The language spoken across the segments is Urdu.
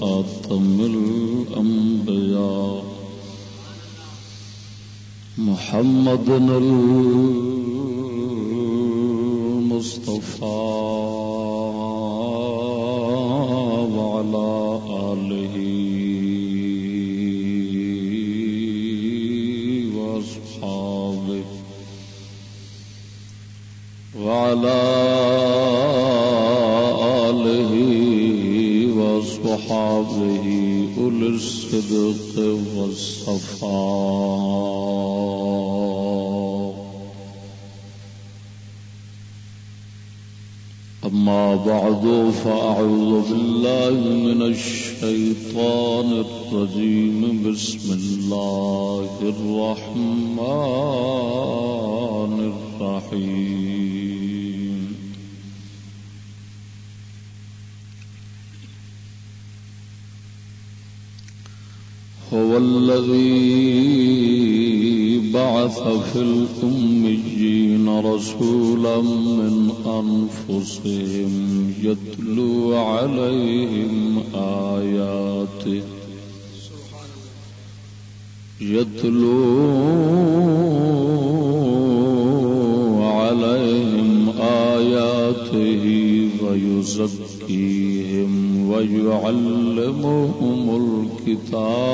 خاتم الأنبياء محمد المصطفى بعد، فأعوذ بالله من الشيطان الرجيم. بسم الله الرحمن الرحيم. هو الذي بعث في الأميين رسولا من أنفسهم يتلو عليهم آياته يتلو عليهم آياته ويزكيهم ويعلمهم الكتاب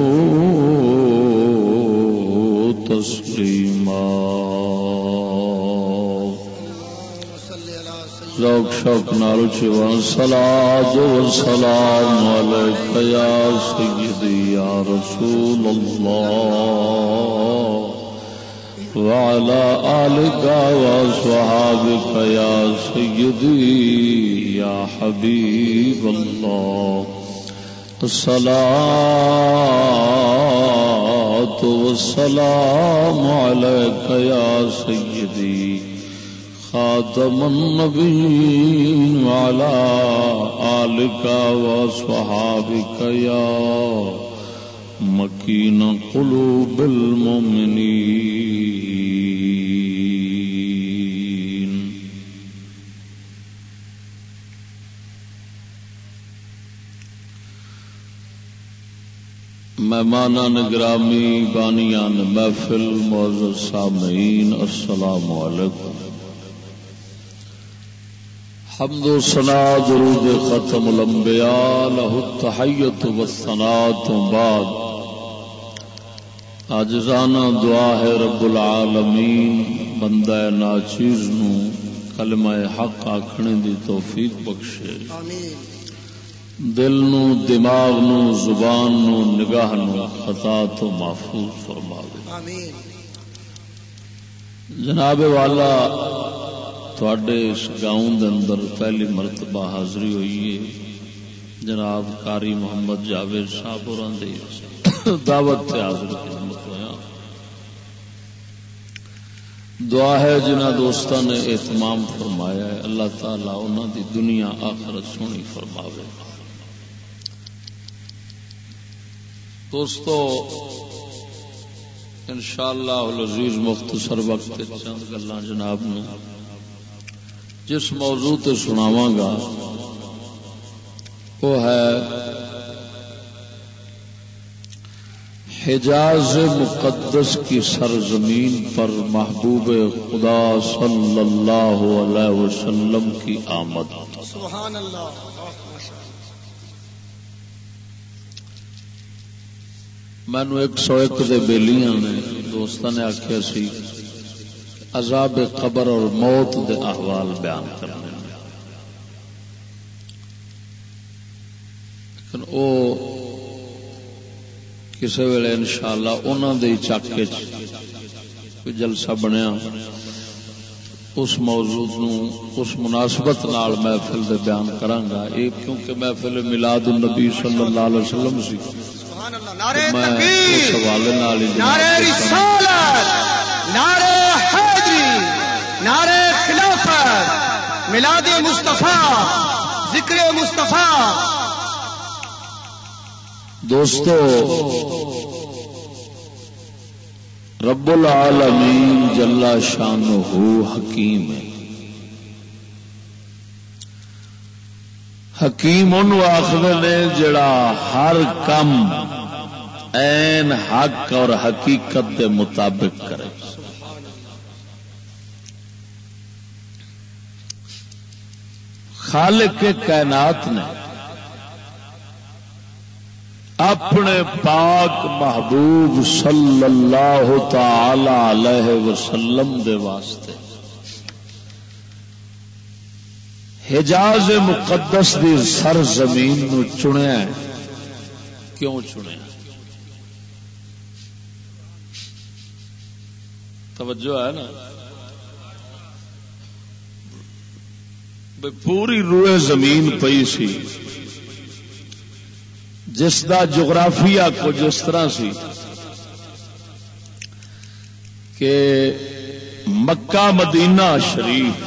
ذوق شوق نال چوان، صلاة والسلام عليك يا سيدي يا رسول الله وعلى آلك وصحابك يا سيدي يا حبيب الله الصلاة والسلام عليك يا سيدي خاتم النبيين وعلى آلك وصحابك يا مكين قلوب المؤمنين مہمانان گرامی بانیان محفل معزز سامعین، السلام علیکم. حمد و سنا درود ختم الانبیاء له التحیت و تو بعد۔ آجزانہ دعا ہے رب العالمین بندہ ناچیز نو کلمہ حق آکھنے دی توفیق بخشے۔ دل نو دماغ نو زبان نو نگاہ نو خطا تو محفوظ فرما دے۔ جناب والا تھوڑے اس گاؤں دے اندر پہلی مرتبہ حاضری ہوئی ہے۔ جناب کاری محمد جاوید صاحب اور دعوت سے حاضر خدمت ہوا دعا ہے جنہ دوستوں نے اہتمام فرمایا ہے۔ اللہ تعالیٰ انہوں دی دنیا آخرت سونی فرماوے۔ دوستو، انشاءاللہ العزیز مختصر وقت چند گلا جناب نے جس موضوع تے سناواں گا وہ ہے حجاز مقدس کی سرزمین پر محبوب خدا صلی اللہ علیہ وسلم کی آمد۔ سبحان اللہ مینو ایک سو ایک دے بیلیاں نے دوست نے آخیا سی عذاب قبر اور موت دے احوال بیان کرنے او کسی ویلے ان شاء اللہ انہوں کے چاقے کوئی جلسہ بنیا اس موضوع نو اس مناسبت نال محفل دے بیان کرانگا یہ کیونکہ محفل ملاد النبی صلی اللہ علیہ وسلم سی۔ نعرہ رسالت نعرہ حیدری نعرہ خلافت میلاد مصطفیٰ، ذکر مصطفیٰ۔ دوستو، رب العالمین جلا شان ہو حکیم ہے۔ حکیم ان آخر نے جڑا ہر کم این حق اور حقیقت کے مطابق کرے۔ خالق کے کائنات نے اپنے پاک محبوب صلی اللہ تعالی علیہ وسلم دے واسطے حجاز مقدس دی سر زمین نو چنیا کیوں چنیا؟ توجہ ہے نا؟ پوری روئے زمین پئی سی۔ جس دا جغرافیہ کو جس طرح سی کہ مکہ مدینہ شریف،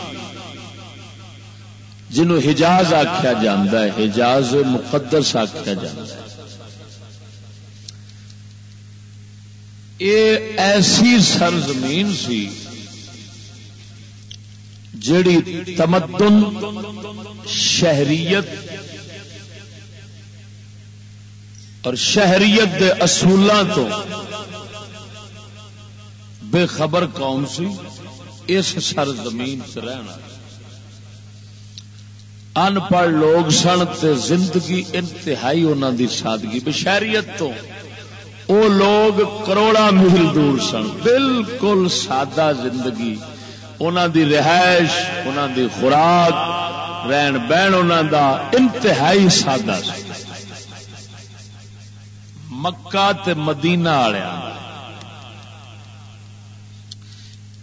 جنہوں حجاز آخیا جا ہے، حجاز مقدس آخیا جا یہ ایسی سرزمین سی جڑی تمدن، شہریت اور شہریت دے اصولوں تو بے خبر قوم سی؟ اس سر زمین سے رہنا ان پڑھ لوگ سن تے زندگی انتہائی انہوں دی سادگی۔ بشہریت تو او لوگ کروڑا میل دور سن۔ بالکل سادہ زندگی۔ انہوں دی رہائش انہوں دی خوراک، رہن بہن انہوں دا انتہائی سادہ مکہ تے مدینہ والیا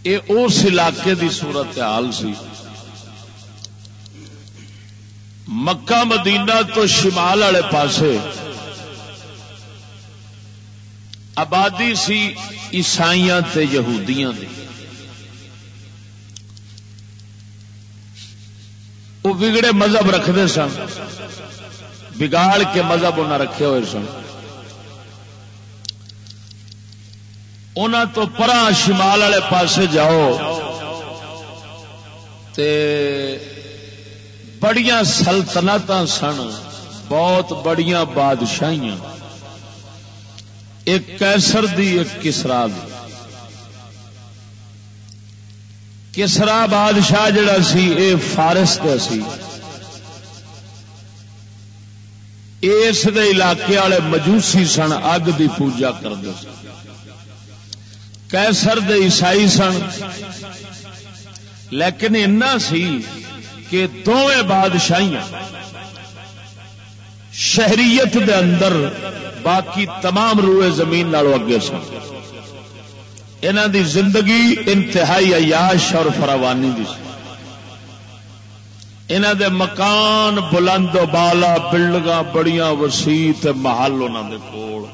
یہ اس علاقے دی صورت حال سی۔ مکہ مدینہ تو شمال والے پاسے آبادی سی عیسائیاں تے یہودیاں دی۔ وہ بگڑے مذہب رکھتے سن۔ بگاڑ کے مذہب انہیں رکھے ہوئے سن۔ ان تو پرا شمال والے پاسے جاؤ تے بڑیاں سلطنت سن، بہت بڑیاں بادشاہیاں۔ ایک کیسر دی، ایک کسرا دی۔ کسرا بادشاہ جڑا سی، اے فارس کا سی۔ اس علاقے والے مجوسی سن، اگ دی پوجا کرتے سن۔ کیسر دے عیسائی سن۔ لیکن اینا سی کہ دونوں بادشاہیاں شہریت دے اندر باقی تمام روئے زمین اگے سن۔ انہ دی زندگی انتہائی عیاش اور فراوانی دی انہ دے مکان بلند و بالا بلڈنگ بڑیاں وسیع محل انہوں دے کول۔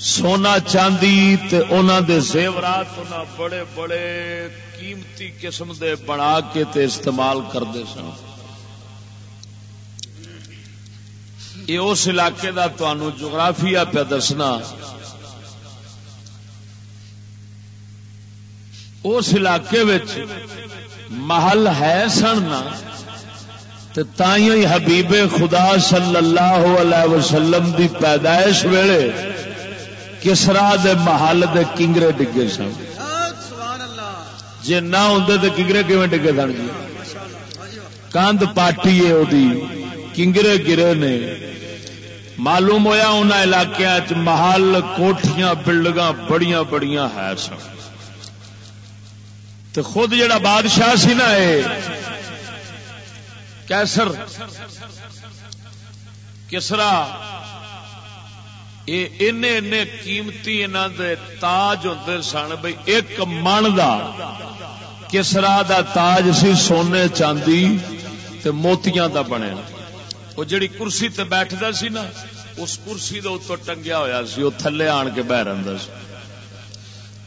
سونا چاندی تے اونا دے زیورات اونا بڑے بڑے قیمتی قسم دے بنا کے تے استعمال کرتے سن۔ یہ اس علاقے دا تنوع جغرافیہ پہ دسنا۔ اس علاقے محل ہے سننا تھی حبیب خدا صلی اللہ علیہ وسلم دی پیدائش ویلے کسرا دے محل دے کنگرے ڈگے سن۔ جی نہ ہوں تو کنگرے کیون ڈگے سن جی؟ کند پاٹی ہے وہ کنگرے گرے نے۔ معلوم ہوا ان علاقے محل کوٹیاں بلڈنگ بڑیاں بڑیاں ہے سن۔ تو خود جڑا بادشاہ سی نا کیسر، کسرا قیمتی دے تاج ہوتے سن بھائی ایک من دا، کسرا دا تاج سی سونے چاندی تے موتیاں دا بنے وہ جڑی کرسی تے بیٹھتا سی نا، اس کرسی دے اتو ٹنگیا ہوا سی وہ تھلے آن کے بہ رہا سی۔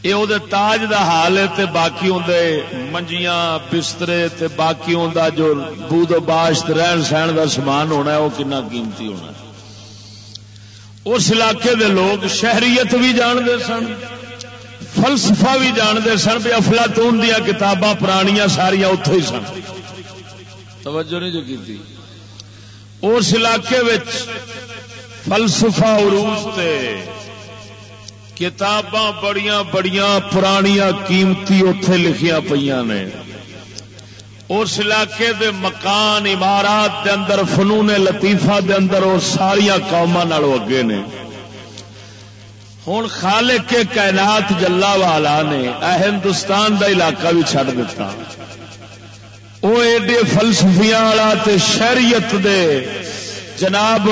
یہ وہ تاج دا حال ہے تے باقی ہوں منجیاں بسترے تے باقی ہوں جو بود و باشت رہن سہن دا سامان ہونا ہے وہ کنا قیمتی ہونا ہے۔ اس علاقے دے لوگ شہریت بھی جانتے سن فلسفہ بھی جانتے سن بھی افلاطون دیا کتاباں پرانیاں ساریا اتوں ہی سن۔ توجہ نہیں جو کی اس علاقے فلسفہ عروج تے کتاباں بڑیاں بڑیاں پرانیاں قیمتی اتے لکھیا پہ نے۔ اس علاقے دے مکان، عمارات دے اندر، فنون لطیفہ دے اندر وہ ساریا قوما اگے نے۔ ہوں خالق کے کائنات جلا والا نے ہندوستان دا علاقہ بھی چڈ دتا۔ وہ ایڈے فلسفیاں والا تے شہریت دے جناب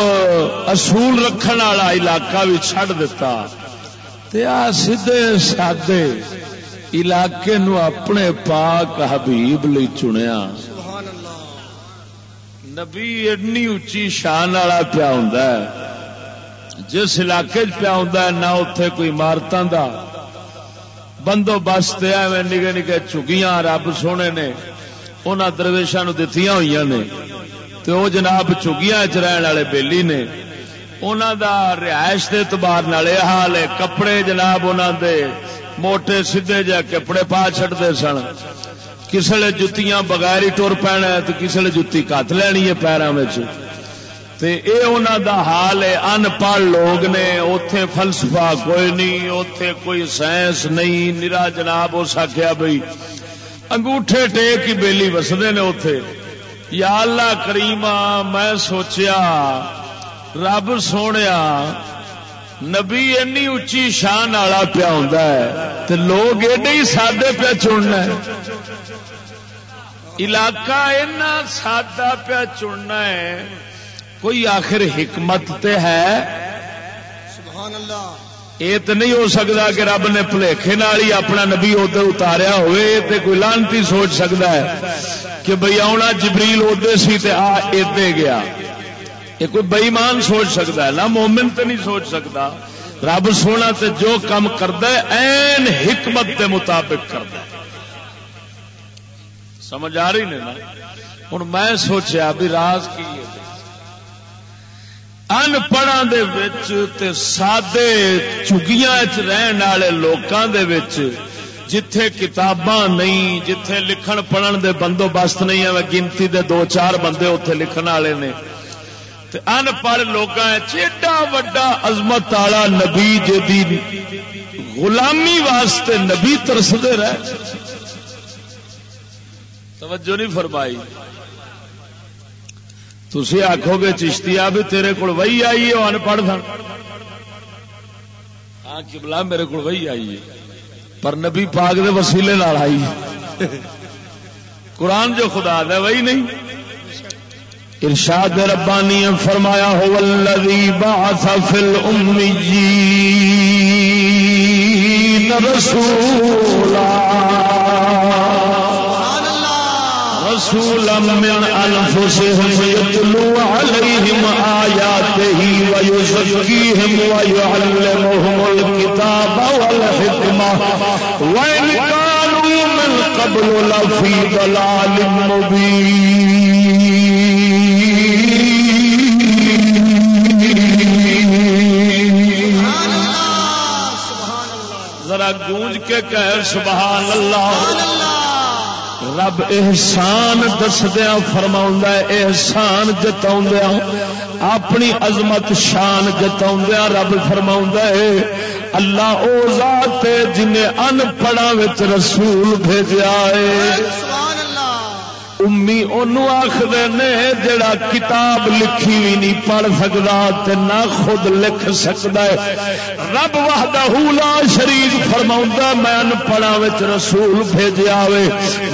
اصول رکھن والا علاقہ بھی چڈ دتا۔ تے آ سیدے سادے علاقے نو اپنے پاک حبیب لی چنیا نبی ایڈنی اچی شان والا پیا ہوں جس علاقے پیا ہوں نہ اتے کوئی عمارتوں کا بندوبست ایویں نگے نگے چگیاں رب سونے نے انہوں درویشا نو دتیاں ہوئی نے تو وہ جناب چگیاں چ رہن والے بےلی نے انہوں دا رہائش کے اعتبار حال ہے، کپڑے جناب انہوں دے موٹے سیدے جا کپڑے پا چڑتے سن۔ کسی جتیاں بغیر ہی ٹر پینا تو کسی جتی کت لینی ہے پیروں میں اے انہوں دا حال ہے، ان پڑھ لوگ نے اتے فلسفہ کوئی نہیں اتے کوئی سائنس نہیں نرا جناب ہو سکیا بھائی انگوٹھے ٹیک ہی بےلی وسدے نے اتے یا اللہ کریما میں سوچیا رب سونے نبی اینی اچی شان والا پیا ہوں لوگ ایڈے ہی سادے پیا چننا علاقہ اینا سادہ پیا چننا ہے۔ کوئی آخر حکمت تے ہے؟ سبحان اللہ یہ تو نہیں ہو سکتا کہ رب نے پلیکھے ہی اپنا نبی ادھر اتاریا ہوئے تے کوئی لانتی سوچ سکتا ہے کہ بھئی آنا جبریل ادے سی تے آ ادے گیا۔ یہ کوئی بئیمان سوچ سکتا ہے، نہ مومن تو نہیں سوچ سکتا۔ رب سونا تے جو کام کرتا ہے، این حکمت کے مطابق کرتا ہے۔ سمجھ آ رہی نہیں نا؟ ہوں میں سوچیا بھی راز کی ان پڑھا سادے چگیاں رہن والے لوگوں کے جتھے کتاباں نہیں، جتھے لکھن پڑھن دے بندوبست نہیں ہے گنتی دے دو چار بندے اتے لکھن والے نے۔ ان پڑھ لوگ چیڈا وڈا عظمت والا نبی جی غلامی واسطے نبی ترستے رہ توجہ نہیں فرمائی۔ تھی آخو گے چشتی آ بھی تیرے کو وہی آئی ہے، وہ ان پڑھ سن۔ ہاں کبلا میرے کو وہی آئی ہے۔ پر نبی پاک دے وسیلے آئی۔ قرآن جو خدا دے، وہی نہیں۔ ارشاد ربانی فرمایا، هو الذي بعث في الأميين رسولا. رسولا من أنفسهم يتلو عليهم آياته ويزكيهم ويعلمهم الكتاب والحكمة وإن كانوا من قبل لفي ضلال مبين ذرا گونج کے کہہ سبحان اللہ رب احسان دسدیا فرما احسان جتا اپنی عظمت شان جتا رب فرما اللہ او ذات جن ان پڑھا رسول بھیجا ہے۔ امی آخر نے جڑا کتاب لکھی بھی نہیں پڑھ سکتا نہ خود لکھ سکتا ہے۔ رب وحدہ لا شریف فرما میں انپڑا رسول بھیجا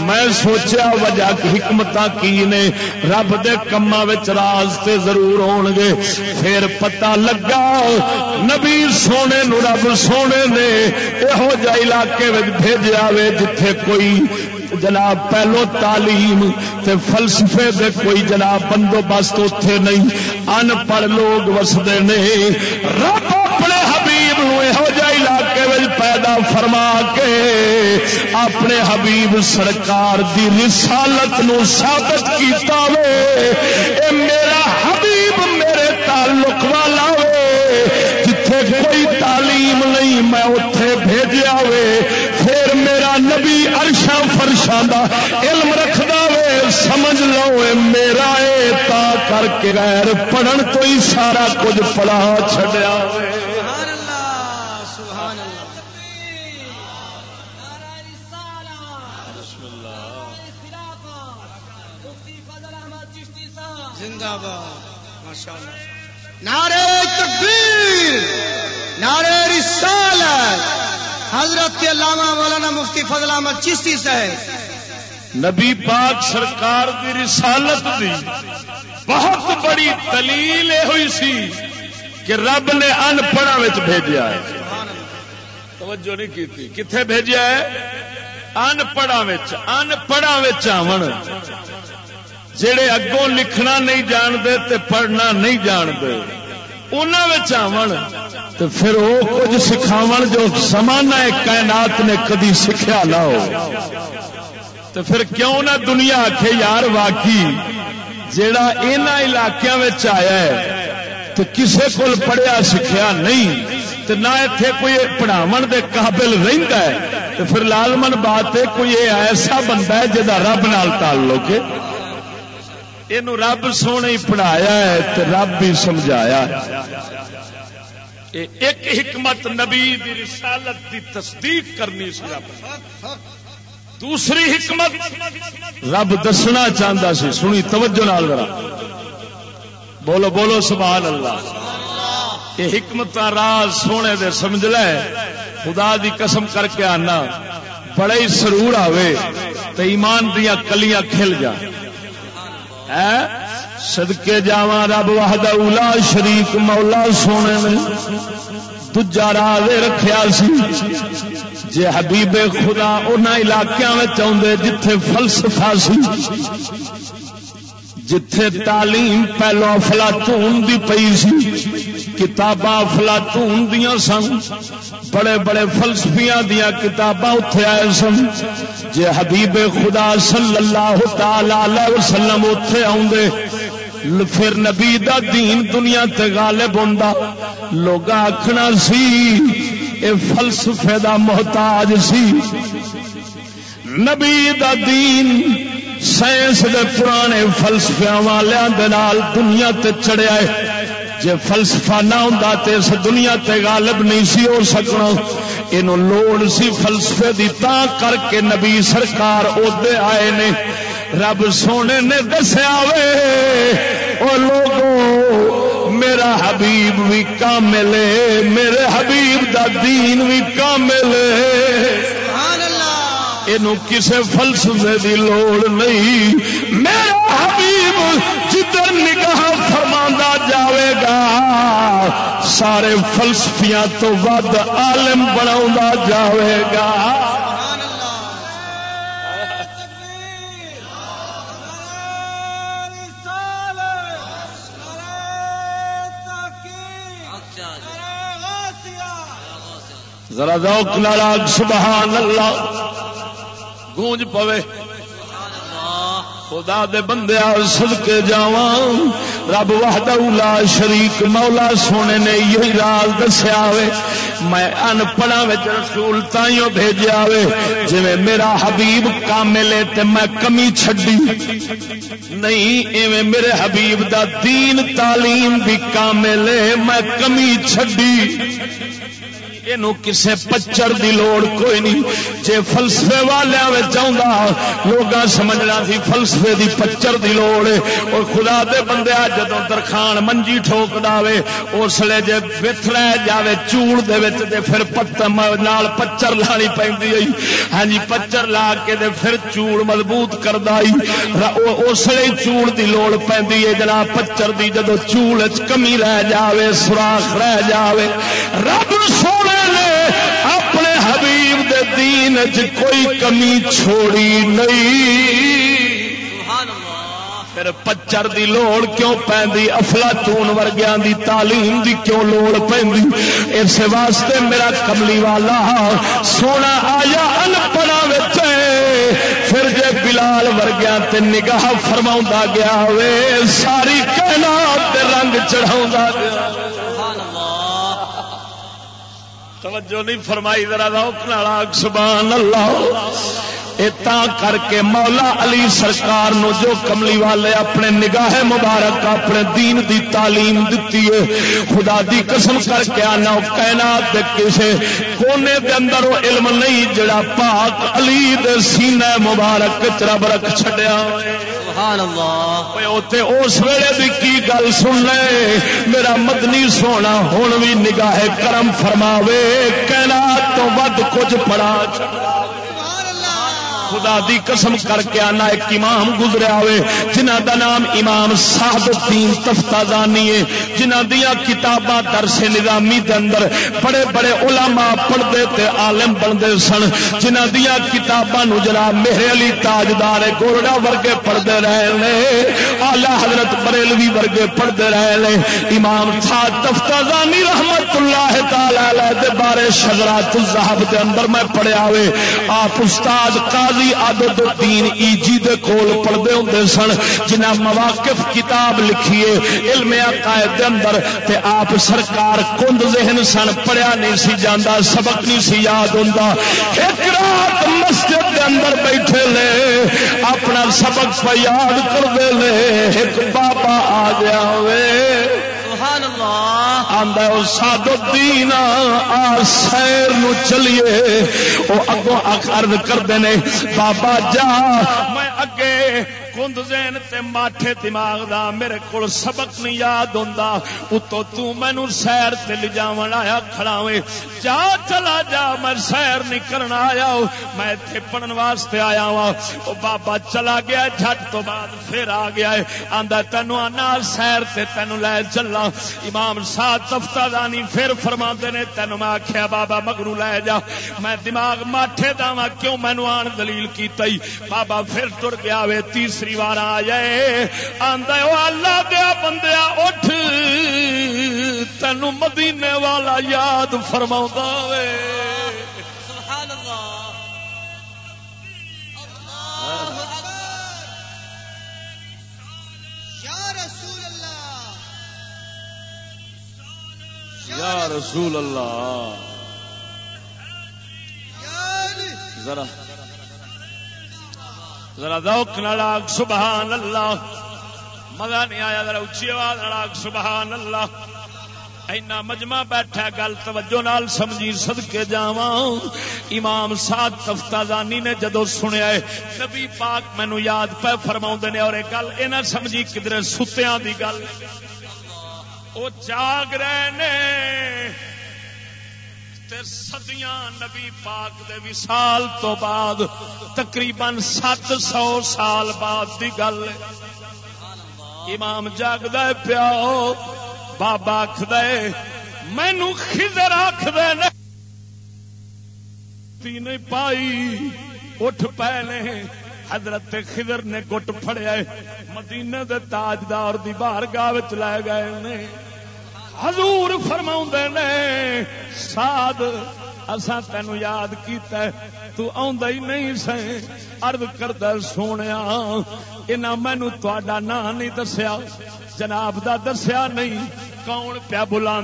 میں سوچا وجہ حکمت کی نے، رب دے کما راستے ضرور ہون گے پھر پتا لگا، نبی سونے نو رب سونے نے یہو جہ علاقے بھیجا جتھے کوئی جناب، پہلو تعلیم تے فلسفے دے کوئی جناب بندوبست اتے نہیں۔ ان پڑھ لوگ وسدے نہیں۔ رب اپنے حبیب یہو جہ علاقے میں پیدا فرما کے اپنے حبیب سرکار دی رسالت نو ثابت کیتا وے۔ اے میرا حبیب میرے تعلق والا وے۔ جتھے کوئی تعلیم نہیں میں اتے بھیجا وے۔ ارشا فرشا دا علم رکھدا وے، سمجھ لو اے میرا اے، تا کر کے غیر پڑھن تو ہی سارا کچھ پڑھا چھڈیا زندہ باد ماشاء نعرہ تکبیر، نعرہ رسالت۔ حضرت کے علامہ مولانا مفتی فضل احمد چشتی صاحب، نبی پاک سرکار کی رسالت دی بہت بڑی دلیل ہوئی سی کہ رب نے ان پڑھا بھیجا ہے۔ توجہ نہیں کی کتنے بھیجا ہے؟ ان پڑھا ان پڑھا آن جڑے اگوں لکھنا نہیں جانتے تے پڑھنا نہیں جانتے۔ انہوں تو پھر وہ کچھ سکھاو جو سمانا کائنات نے کدی سیکھا نہ ہو۔ تو پھر کیوں نہ دنیا آخ یار واقعی جڑا ان علاقوں آیا ہے تو کسے کو پڑھیا سیکھا نہیں تو نہ اتے کوئی پڑھاو دے قابل رہتا ہے تو پھر لالمن بات کوئی ایسا بندہ ہے جا رب نال تعلق ہے۔ یہ رب سونے پڑھایا ہے تو رب بھی سمجھایا ایک حکمت نبی دی رسالت دی تصدیق کرنی سی رب دوسری حکمت رب دسنا چاہتا سی سنی توجہ نال ذرا بولو بولو سبحان اللہ یہ حکمت راز سونے دے سمجھ لے خدا دی قسم کر کے آنا بڑے ہی سرور آوے تو ایمان دیا کلیاں کھل جا سدکے جاوا رب واہد اولا شریف مولا سونے نے۔ دجا راہ رکھا سی۔ جی حبیب خدا ان علاقوں میں آدھے جتھے فلسفہ سی۔ جتھے تعلیم پہلو افلاطون دی پئی سی۔ کتاباں افلاطون دیا سن، بڑے بڑے فلسفیاں دیا کتاباں اتے آئے سن۔ جے حبیب خدا صلی اللہ تعالی وسلم اتے آدھے پھر نبی دا دین دنیا تے غالب ہوندا۔ لوگ آخنا سی، اے فلسفے دا محتاج سی۔ نبی دا دین سائنس دے پرانے فلسفیا والوں دنیا تے چڑیا ہے۔ جی فلسفہ نہ ہوں تو اس دنیا تے غالب نہیں سی ہو سکنا۔ یہ لوڑ سی فلسفے دی تا کر کے نبی سرکار ادے آئے نے۔ رب سونے نے دسیا وے لوگوں میرا حبیب بھی کامل میرے حبیب دا دین بھی کامل یہ کسی فلسفے دی لوڑ نہیں۔ میرا حبیب جدھر نگاہ فرما جاوے گا۔ سارے فلسفیاں تو ود عالم بنا جاوے گا۔ ذرا ذوق ناراض سبحان اللہ۔ گونج پوے۔ خدا دے بندے سد کے جا رب وحد لا شریک، مولا سونے نے یہی راز دسیا وے میں ان پڑھا رسول تائیوں بھیجا وے جی میرا حبیب کاملے تے میں کمی چھڈی۔ نہیں، ایویں میرے حبیب دا دین تعلیم بھی کاملے میں کمی چھڈی۔ کسے پچر دی لوڑ کوئی نہیں۔ جے فلسفے والے چاہتا لوگ سمجھنا سی فلسفے دی پچر دی لوڑ۔ اور خدا دے بندے جدو درخان منجی ٹھوک دے اس لیے جی بت رہ جائے چوڑ دے دے پھر نال پچر لانی پی ہاں جی پچر لا کے دے پھر چوڑ مضبوط کردا اس چوڑ دی لوڑ پی جناب پچر دی جدو چوڑ کمی رہ جاوے، سوراخ رہ جاوے۔ رب سونے دین چ کوئی کمی چھوڑی نہیں۔ پھر پچر دی لوڑ کیوں پی افلاطون ورگیاں دی تعلیم دی کیوں لوڑ پی اس واسطے میرا کملی والا سونا آیا انپڑا پھر جے بلال ورگیا تے نگاہ فرما گیا وے ساری کہنا رنگ چڑھا گیا۔ توجہ نہیں فرمائی، ذرا روکنا سبحان اللہ۔ کر کے مولا علی سرکار نو جو کملی والے اپنے نگاہ مبارک، اپنے دین دی تعلیم دیتی ہے، خدا دی قسم کر کے آنا کائنات کسے کونے دے اندر وہ علم نہیں، جڑا پاک علی دے سینہ مبارک رب رکھ چھڈیا۔ اس ویلے بھی کی گل سن لے میرا مدنی سونا ہوں بھی نگاہ کرم فرماوے کہنا تو ود کچھ پڑا خدا دی قسم کر کے آنا ایک امام گزریا ہوئے جنہ دا نام امام صاحب الدین تفتازانی ہے، جنہ دیا کتاباں درس نظامی دے اندر بڑے بڑے علماء پڑھتے تے عالم بنتے سن، جنہ دیا کتاباں نو جناب میرے علی تاجدار گورڈا ورگے پڑھتے رہے نے آلہ حضرت بریلوی ورگے پڑھتے رہے نے۔ امام صاحب تفتازانی رحمت اللہ تعالی دے بارے شجرات الذهب دے اندر میں پڑھیا ہوئے آپ استاد قاضی قاضی عدد الدین ایجی دے کول پڑھدے ہوندے سن، جنہ مواقف کتاب لکھیے، علم عقائد دے اندر، تے آپ سرکار کند ذہن سن، پڑھیا نہیں سی جاندا، سبق نہیں سی یاد ہوندا۔ ایک رات مسجد دے اندر بیٹھے لے، اپنا سبق پہ یاد کر دے لے، ایک بابا آ گیا وے ساد دین آ سیر نو چلیے۔ وہ اگوں ارد کرتے ہیں بابا جا، میں اگے کند زین تے ماٹھے دماغ دا میرے کول سبق نہیں یاد ہوندا۔ اتو تو مینوں سیر تے لے جاون آیا کھڑا وے جا چلا جا، میں سیر نہیں کرنا آیا۔ میں ایتھے پڑھن واسطے آیا وا او بابا چلا گیا، جھٹ تو بعد پھر آ گیا۔ ہے آندا، تینوں انا سیر تے تینوں لے چلا۔ امام سات تفتہ پھر فرماندے نے، تینوں میں آکھیا، بابا مگرو لے جا۔ میں دماغ ماٹھے داواں کیوں مینوں آن دلیل کیتا بابا پھر ٹر گیا وے تیسری تیسری بار آ جائے آدھا اللہ دیا بندیا اٹھ تین مدینے والا یاد فرما وے یا رسول اللہ ذرا ذرا ذوق نالاگ سبحان اللہ۔ مزہ نہیں آیا، ذرا اچھی آواز نالاگ سبحان اللہ۔ اینا مجمع بیٹھا، گل توجہ نال سمجھی سد کے جاواں۔ امام سات تفتازانی نے جدو سنیا ہے، نبی پاک مینو یاد پہ فرما نے، اور گل یہ نہ سمجھی کدھر ستیاں دی گل۔ وہ جاگ رہے نے۔ سدیاں نبی پاک دے وصال تو بعد تقریباً سات سو سال بعد دی گل امام جاگد پیا بابا آخد مینو خدر آخد نہیں پائی، اٹھ پے نے۔ حضرت خضر نے گٹ فڑیا مدینے دے تاجدار دی بار گاہ لے گئے نے۔ حضور فرما نے ساد اسا تین یاد کیتا ہے، تو آندا ہی نہیں سیں ارد کردا سونیا، انہاں مینوں تہاڈا نام نہیں دسیا، جناب دا دسیا نہیں کون پیا بلا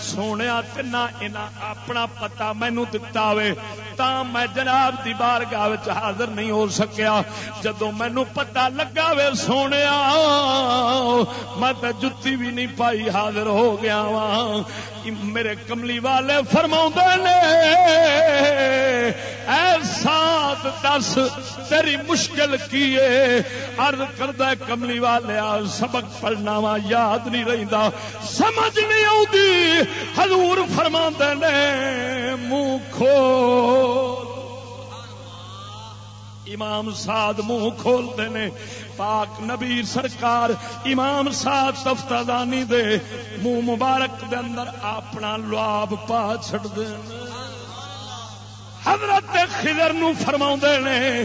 سونے تنا اپنا پتا مینو دتا ہوئے تا میں جناب دی بارگاہ حاضر نہیں ہو سکیا۔ جدو مینو پتا لگا وے سونے میں تو جتی بھی نہیں پائی حاضر ہو گیا وا میرے کملی والے فرما نے سات دس، تیری مشکل کی ارد کردہ کملی والے سبق پڑھنا وا، یاد نہیں رہتا سمجھ نہیں آتی ہزور فرما نے، منہ کھول۔ امام ساد منہ کھولتے نے پاک نبی سرکار امام ساد تفتہ دے منہ مبارک دے اندر اپنا لواب پا چڑ دے حضرت خضر نو فرما نے،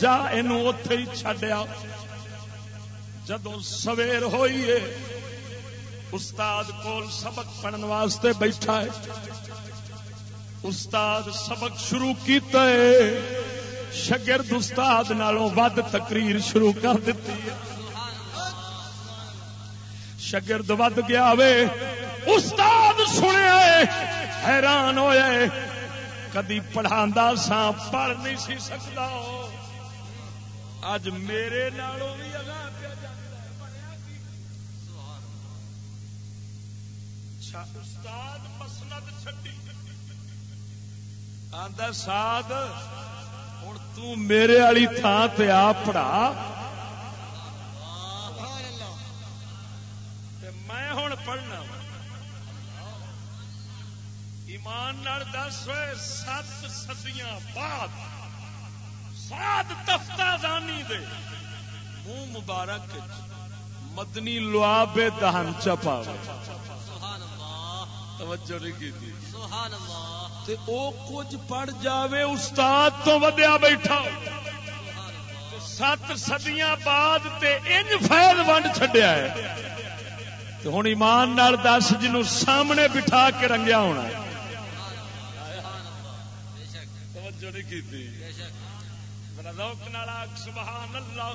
جا یہ اتے ہی چڈیا جدو سویر ہوئی ہے، استاد کول سبق پڑھن واسطے بیٹھا ہے۔ استاد سبق شروع کیتا ہے۔ شگرد استاد نالوں ود تقریر شروع کر دیتی ہے۔ شگرد ود گیا وے۔ استاد سنیا حیران ہوا کدی پڑھا سا پڑھ نہیں سی سکتا اج میرے نالوں بھی اگا اچھا، استاد مسند چڈی آدھا ساد میرے والی تھان تے آ پڑھا۔ میں ہوں پڑھنا ایمان دس ہوئے سات سدیاں بعد، سات تفتہ دانی دے۔ منہ مبارک مدنی لواب دہن چپا توجہ نہیں کی سبحان اللہ۔ تے او کچھ پڑھ جاوے استاد تو ودیا بیٹھا سات سدیاں بعد تے انج فیض ونڈ چھڈیا ہے۔ تو ہوں ایمان نال دس جنوں سامنے بٹھا کے رنگیا ہونا سبحان اللہ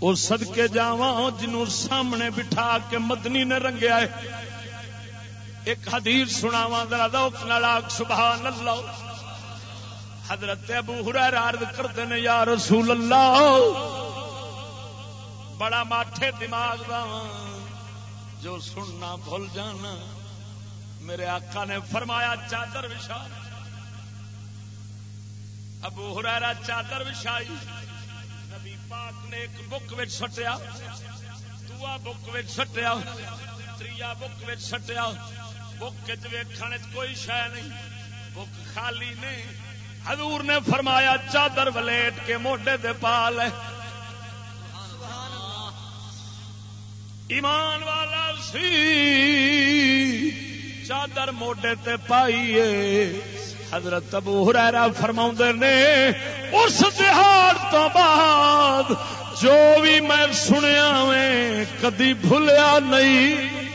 وہ سدکے جاوا جنوں سامنے بٹھا کے مدنی نے رنگیا ہے۔ ایک حدیث سناوا ذرا ذوق نال سبحان اللہ حضرت ابو ہریر عرض کرتے ہیں، یا رسول اللہ بڑا ماٹھے دماغ دا جو سننا بھول جانا۔ میرے آقا نے فرمایا، چادر وشا ابو ہریرا چادر وشائی نبی پاک نے ایک بک سٹیا، دعا بک سٹیا، تریا بک سٹیا۔ بک ویکھنے کوئی شہ نہیں، بک خالی نہیں۔ حضور نے فرمایا، چادر ولیٹ کے موڈے دے پال ہے۔ ایمان والا سی، چادر موڈے تے پائیے حضرت ابو ہریرا فرما نے، اس تہار تو بعد جو بھی میں سنیا میں کدی بھولیا نہیں۔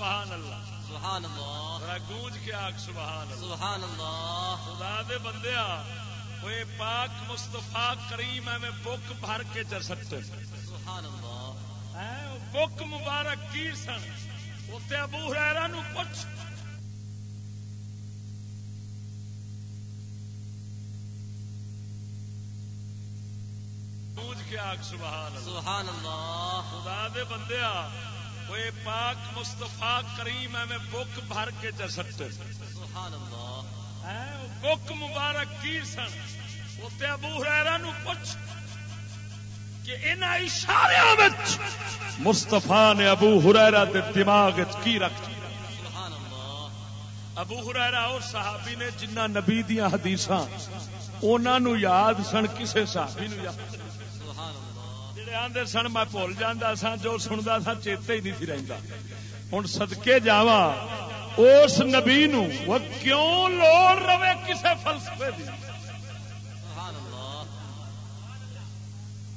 سبحان اللہ سبحان اللہ گونج کے آگ سبحان اللہ سبحان اللہ خدا دے بندیا وہ پاک مستفا کریم میں بک بھر کے چل سکتے سبحان اللہ بک مبارک کی سن۔ اتنے ابو ہرا نو پوچھ کے آگ سبحان اللہ سبحان اللہ خدا دے بندیا پاک مستفا کریم میں بک بھر کے سکتے بک مبارک کی سن؟ اتنے ابو نو پوچھ کہ ان اشارے مستفا نے ابو ہریرا کے دماغ کی رکھ ابو ہریرا اور صحابی نے جنہ نبی دیا حدیث انہوں یاد سن کسے صحابی نو یاد آدھے سن، میں بھول جانا سا جو سنتا سا چیتے ہی نہیں رہتا ہوں سدکے جا اس نبی نو، وہ کیوں لوڑ رہے کسے فلسفے دی؟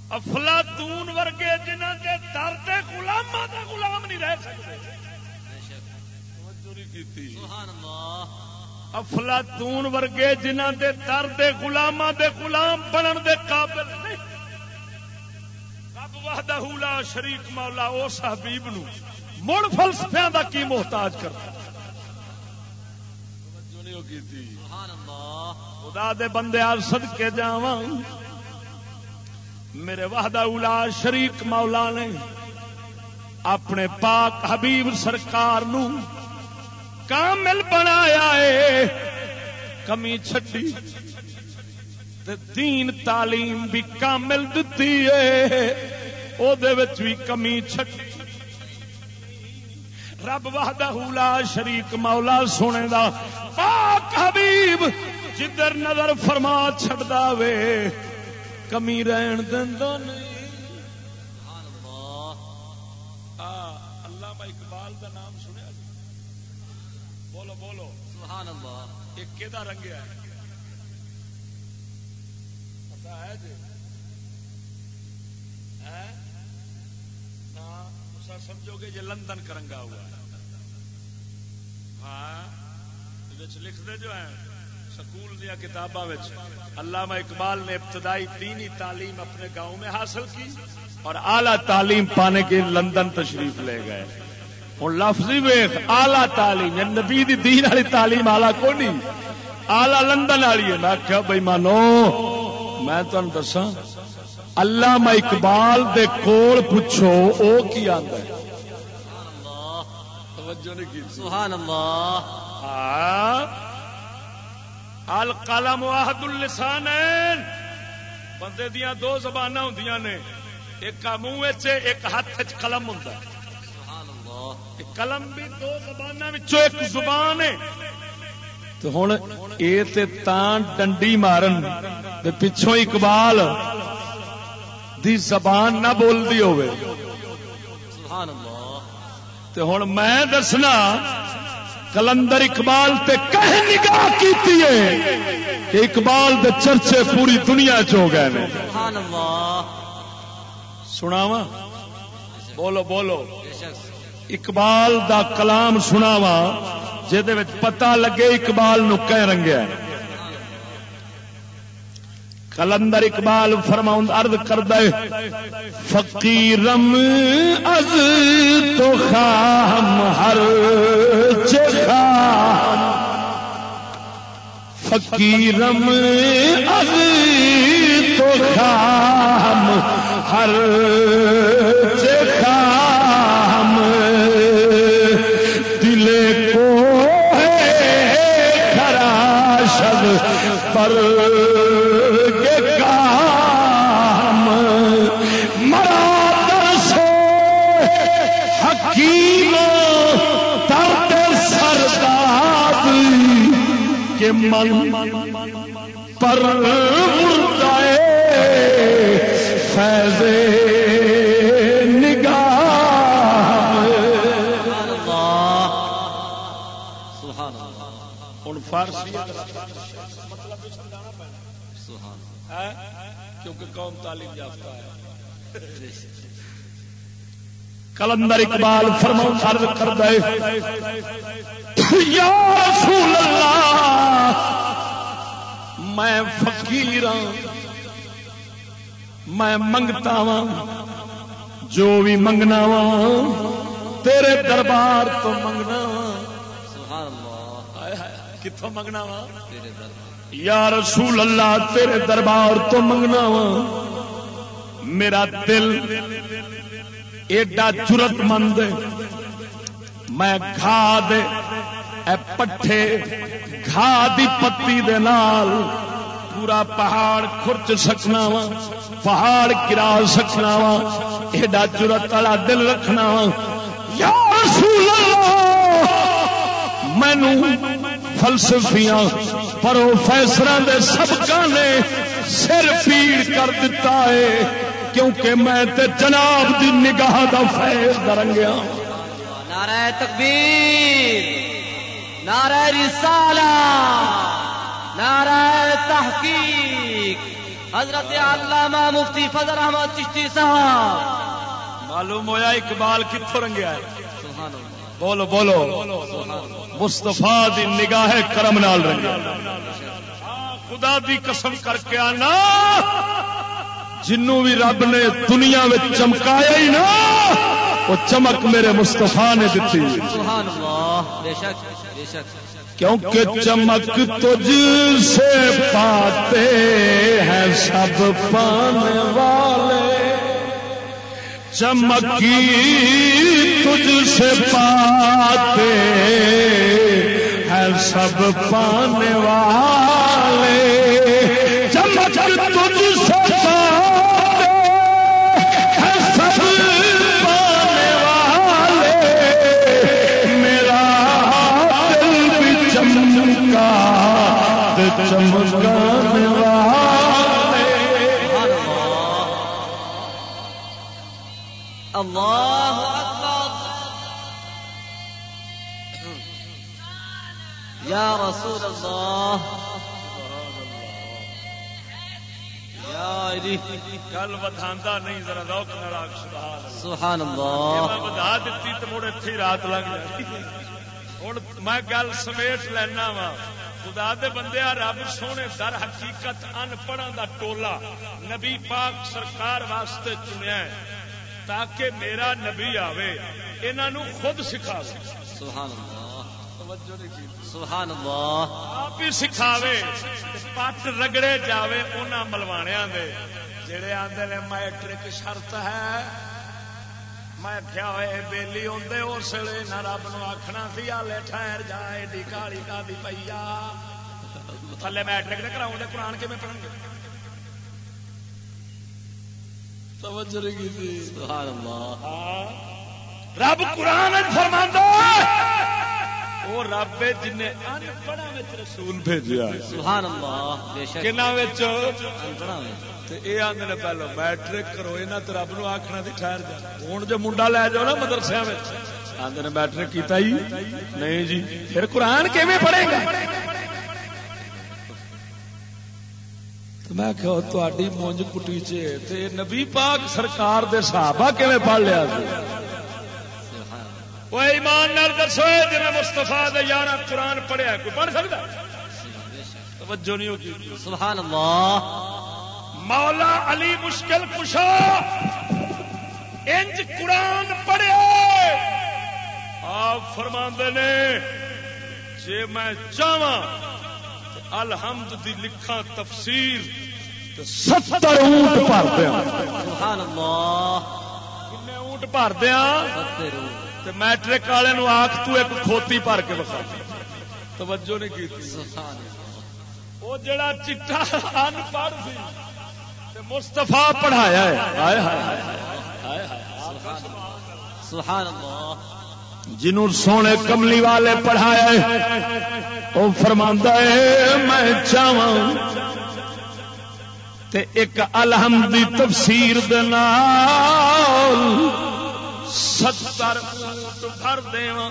افلا تون ورگے جنہ کے درد گلاما کا گلام نہیں رہ سکتے۔ افلا تون ورگے جنہ کے درد گلاما دے غلام بنن دے قابل نہیں۔ وحدہ لا شریک مولا اس حبیب نو۔ مڑ فلسفیا کا کی محتاج کرتا۔ خدا دے بندے آ سد کے جا میرے وحدہ اولا شریک مولا نے اپنے پاک حبیب سرکار نو کامل بنایا ہے۔ کمی چڈی دین تعلیم بھی کامل دتی ہے۔ بھی کمی چڈی رب وحدہ لا شریک مولا سونے دا پاک حبیب جدر نظر فرما چڑتا وے کمی رہن دینا نہیں علامہ اقبال دا نام سنیا بولو بولو سبحان اللہ ایک کہ رنگیا ہے جی سمجھو گے یہ لندن کرنگا ہوا ہے۔ ہاں لکھ دے جو ہے سکول دیا کتاباں علامہ اقبال نے ابتدائی دینی تعلیم اپنے گاؤں میں حاصل کی اور اعلی تعلیم پانے کے لندن تشریف لے گئے۔ ہوں لفظی ویخ آلہ تعلیم یعنی نبی دی دین والی تعلیم آلہ کو نہیں آلہ لندن والی ہے۔ میں کیا بھائی مانو، میں تمہیں دسا علامہ اقبال دے کول پوچھو او کی آتا ہے؟ سبحان اللہ۔ القلم واحد اللسان۔ بندے دیا دو زبان ہوں نے۔ ایک منہ ایک ہاتھ قلم ہوں قلم بھی دو زبان ایک زبان ہے۔ تو ہوں یہ ڈنڈی مارن۔ پچھوں اقبال۔ دی زبان نہ بولتی ہوئے۔ ہوں میں دسنا کلندر اقبال تے کہیں نگاہ کیتی ہے کہ اقبال دے چرچے پوری دنیا چ ہو گئے سناوا بولو بولو۔ اقبال دا کلام سناوا جہد پتا لگے اقبال نو کہ رنگیا کلندر اقبال فرما ارد کر دے فقیرم از تو خام ہر چخام فقیرم از تو خام ہر چخام دل کو ہے خراشد پر۔ من پر مردائے فیض نگاہ ہوں فارسی کیونکہ قوم تعلیم یافتہ ہے۔ کلندر اقبال فرما فرض کر دے۔ یا رسول اللہ میں فقیر ہاں میں منگتا وا جو بھی منگنا وا تیرے دربار تو منگنا وا کتوں منگنا وا یا رسول اللہ تیرے دربار تو منگنا وا میرا دل ایڈا چرت مند میں گھا دے۔ اے پٹھے گھا دی پتی دے نال پورا پہاڑ خرچ سکنا وا، پہاڑ گرا سکنا وا، ایڈا چرت والا دل رکھنا وا۔ یا رسول اللہ مینو فلسفیاں پروفیسر دے سبکا نے سر پیڑ کر دیتا ہے، کیونکہ میں تے جناب دی نگاہ دا فیض درنگیا نعرہ تکبیر۔ نعرہ رسالہ نعرہ تحقیق۔ حضرت علامہ مفتی فضل احمد چشتی صاحب۔ معلوم ہویا اقبال کتوں رنگیا ہے بولو بولو۔ مستفا دی نگاہ کرم نال رنگیا خدا دی قسم کر کے آنا جنوں بھی رب نے دنیا میں چمکایا ہی نا وہ چمک میرے مستفا نے دیتی کیونکہ چمک تجھ سے پاتے ہیں سب پانے والے۔ چمکی تجھ سے پاتے ہیں سب پانے والے۔ چمک اللہ اکبر۔ یا رسول اللہ۔ گل ودھا نہیں ذرا ناراگ سبحان میں اللہ۔ ودا دیتی تو مڑ اتھی رات لگ جاتی۔ ہوں میں گل سمیٹ لینا وا۔ خدا دے بندے رب سونے در حقیقت ان پڑھا دا ٹولا نبی پاک سرکار واسطے چنیا ہے۔ تاکہ میرا نبی آوے انہوں خود سکھا سبحان اللہ۔ سبحان اللہ آپ ہی سکھاوے پٹ رگڑے جاوے انہوں ملوانیا دے۔ جڑے آدھے نے میٹرک شرط ہے۔ میں کیا ہوئے اس ویلے نہ رب نو آخنا سی آلے ٹھہر جا ایڈی کالی کا دی پی آ۔ تھلے میٹرک دے قرآن کے میں پڑھن گے توجہ نہیں کی تھی۔ سبحان اللہ رب قرآن فرما وہ رب جن ان پڑھا رسول بھیجا سبحان اللہ بے شک۔ کنا پہلو میٹرک کرو یہاں تو رب نو آخنا سی ٹھہر جا۔ ہوں جو منڈا لے جاؤ نا مدرسے نے میٹرک کیتا ہی؟ نہیں جی۔ پھر قرآن کیویں پڑھے گا تو میں کہ تاری مونج کٹی چے نبی پاک سرکار دے صحابہ کیویں پڑھ لیا سی وہ ایمان نال دسو جی مستفا یارہ قرآن پڑھیا کوئی پڑھ سکتا توجہ نہیں ہوگی سبحان اللہ مولا علی مشکل کشا انج قرآن پڑھیا آپ فرما نے جے میں چاہاں الحمد دی لکھاں تفسیر ستر اونٹ بھر دیا۔ سبحان اللہ۔ کنے اونٹ بھر دیا۔ میٹرک والے آخ تو ایک کھوتی بھر کے بخا توجہ نہیں کی سبحان اللہ۔ وہ جڑا چٹا ان پڑھ سی تے مستفا پڑھایا ہے۔ ہائے ہائے ہائے سبحان اللہ۔ جنہوں سونے کملی والے پڑھایا ہے وہ فرماندا ہے میں چاہواں تے ایک الحمدی تفسیر دے نال ستر اونٹ بھر دیواں۔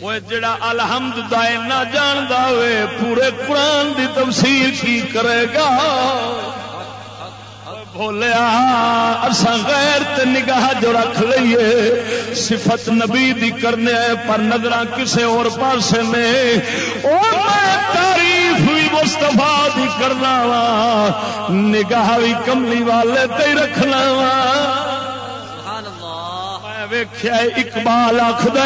وہ جڑا الحمد دا نہ جاندا ہوئے، پورے قرآن دی تفسیر کی کرے گا؟ بولیا اساں غیر تے نگاہ جو رکھ لئیے۔ صفت نبی دی کرنے پر نظراں کسے اور پاسے نے۔ او میں تعریف بھی مصطفیٰ دی کرنا وا۔ نگاہ بھی کملی والے تے رکھنا وا۔ ویخیا اقبال آخد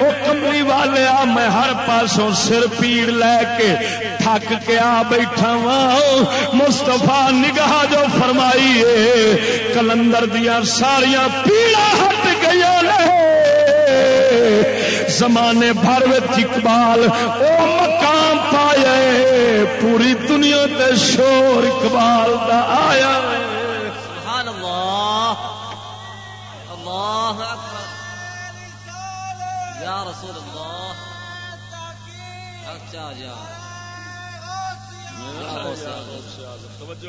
وہ کملی والے آ، میں ہر پاسوں سر پیڑ لے کے تھک کے آ بیٹھا وا مستفا نگاہ جو فرمائی ہے، کلندر دیا ساریا پیڑا ہٹ گئی زمانے بھر اقبال او مقام پائے پوری دنیا تے شور اقبال دا آیا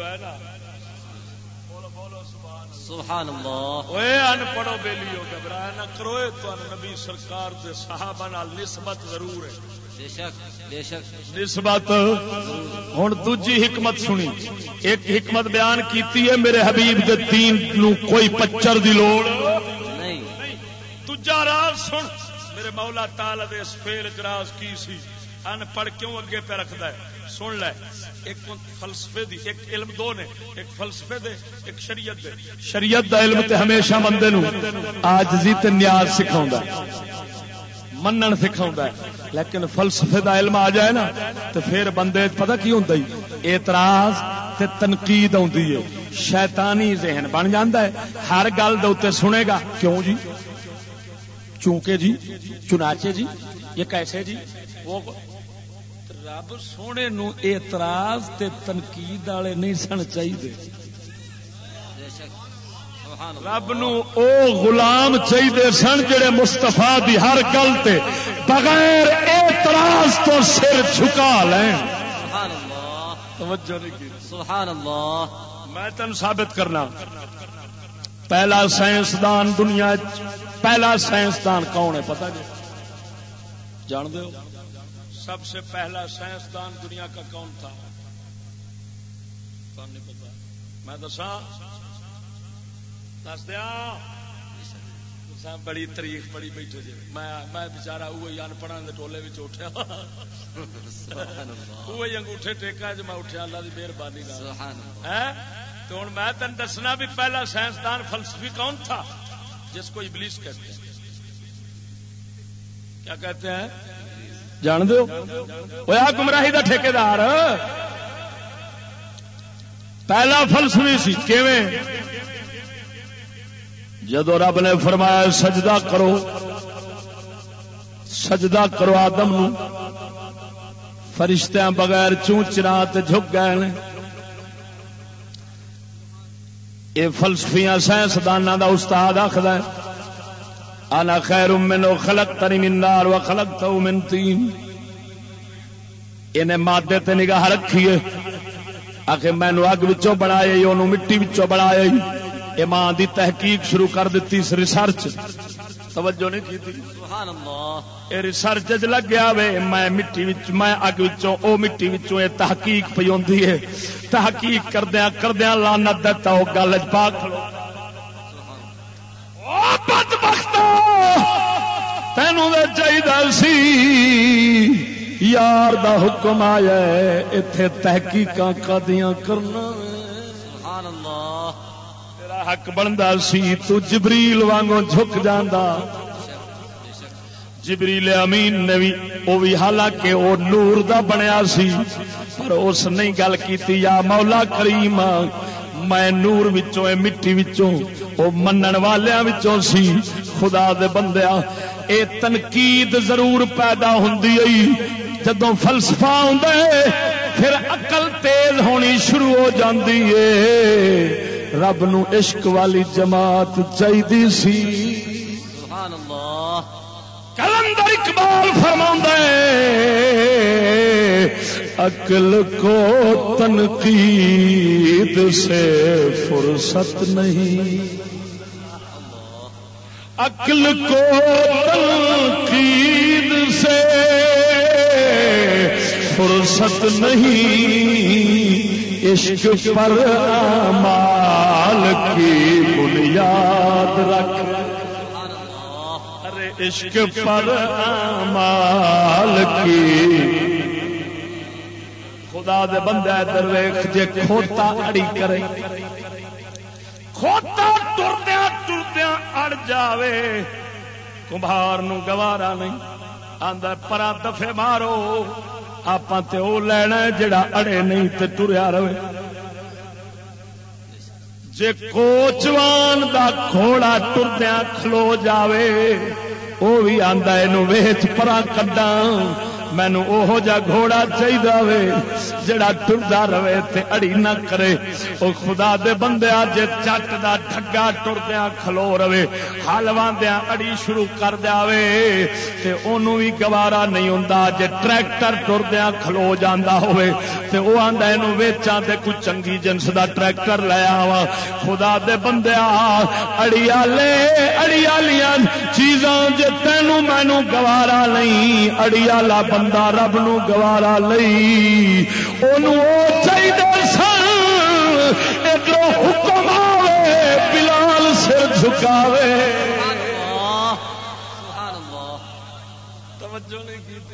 ہے نا. سبحان اللہ. اوے ان پڑھو بیلیو گھبرایا نہ کرو تانوں نبی سرکار دے صحابہ نال نسبت ضرور ہے. بے شک بے شک. نسبت ہن دوجی حکمت سنی. ایک حکمت بیان کیتی ہے میرے حبیب دے دین نو کوئی پچر دی لوڑ. نہیں. دوجا راز سن میرے مولا تعالی دے اس فیل اجراز کی سی. ان پڑھ کیوں اگے پہ رکھدا ہے؟ سن لے. ایک فلسفے دی، ایک علم دو نے، ایک فلسفے دے، ایک شریعت دے۔ شریعت دا علم تے ہمیشہ بندے نو آجزی تے نیاز سکھاوندا منن سکھاوندا ہے۔ لیکن فلسفے دا علم آ جائے نا تو پھر بندے پتہ کی ہوندا ہے؟ اعتراض تے تنقید آندی ہے۔ شیطانی ذہن بن جاندا ہے۔ ہر گل دے اوتے سنے گا۔ کیوں جی؟ چونکہ جی چنانچہ جی یہ کیسے جی وہ رب سونے نو اعتراض تے تنقید والے نہیں سن چاہیے رب نو او غلام چاہیے سن جڑے مستفا دی ہر گل تے بغیر اعتراض تو سر جھکا لین سبحان اللہ توجہ نہیں کی سبحان اللہ میں تین ثابت کرنا پہلا سائنسدان دنیا پہلا سائنسدان کون ہے پتا جی جان دو سب سے پہلا سائنسدان دنیا کا کون تھا؟ کون نہیں پتا۔ میں دسا دس دیا۔ بڑی تاریخ بڑی بیٹھے جی۔ میں بچارا وہی انپڑھا دے ٹولے وچ اٹھیا۔ وہی انگوٹھے ٹیکا جو میں اٹھیا اللہ دی مہربانی تو ہوں میں تین دسنا بھی پہلا سائنسدان فلسفی کون تھا؟ جس کو ابلیس کہتے ہیں۔ کیا کہتے ہیں؟ جان دو گمراہی دا ٹھیکیدار پہلا فلسفی سی کیویں جدو رب نے فرمایا سجدہ کرو سجدہ کرو آدم نو فرشتیاں بغیر چون چرا جھک گئے یہ فلسفیاں سائنسدانوں دا استاد آخد ہے انا خیر منو خلق تری من نار و خلق تو من تین۔ انہیں مادے تے نگاہ رکھیے۔ آخر مینو اگ وچوں بنایا انہوں مٹی وچوں بنایا یہ ماں دی تحقیق شروع کر دیتی اس ریسرچ توجہ نہیں کی تھی؟ سبحان اللہ یہ ریسرچ چ لگ گیا وے۔ میں مٹی وچ میں اگ وچوں او مٹی وچوں یہ تحقیق پئی ہوندی ہے تحقیق کردیاں کردیاں لعنت دتا او گل وچ پا کھلو او بدبختو تینوں چاہیے سی۔ یار دا حکم آیا ہے ایتھے تحقیقاں کدیاں کرنا۔ سبحان اللہ تیرا حق بندا سی، تو جبریل وانگوں جھک جاندا۔ بے شک جبریل امین نے بھی وہ بھی حالانکہ وہ نور دا بنیا سی، پر اس نہیں گل کیتی، یا مولا کریم، میں نور وچوں، اے مٹی وچوں او منن والیاں وچوں سی، خدا دے بندیا اے تنقید ضرور پیدا ہوندی ائی۔ جدوں فلسفہ ہوندا ہے پھر عقل تیز ہونی شروع ہو جاندی ہے رب نو عشق والی جماعت چاہیدی سی۔ سبحان اللہ۔ کلندر اقبال فرما عقل کو تنقید سے فرصت نہیں۔ عقل کو تنقید سے فرصت نہیں۔ عشق پر مال کی بنیاد رکھ۔ عشق پر مال کی خدا دے بندہ درویخ جے کھوتا اڑی کرے۔ کھوتا ٹردیا ٹردیا اڑ جاوے۔ کمبار نو گوارا نہیں۔ آندا پرا دفے مارو۔ آپ تے او لینا ہے، جڑا اڑے نہیں تے ٹریا رہے۔ جے کوچوان دا گھوڑا ٹردیا کھلو جاوے وہ بھی آندا اینو ویچ پرا مینو اوہو جا گھوڑا چاہیے وے، جڑا ٹردا رہے تے اڑی نہ کرے۔ او خدا دے بندیا جے چٹ دا ٹھگا ٹردیا کھلو رہے حل واندیا اڑی شروع کر دے تے اونوں بھی گوارا نہیں ہوندا، جے ٹریکٹر ٹردیا کھلو جاندا ہوئے تے او آندا اینو ویچاں تے کوئی چنگی جنس دا ٹریکٹر لے آواں۔ خدا دے بندیا اڑی والے اڑی والیاں چیزاں جے تینوں مینوں گوارا نہیں، اڑی والا بندہ رب نو گوارا لئی، اونوں او چاہیے سن ایک حکم آوے، بلال سر جھکاوے۔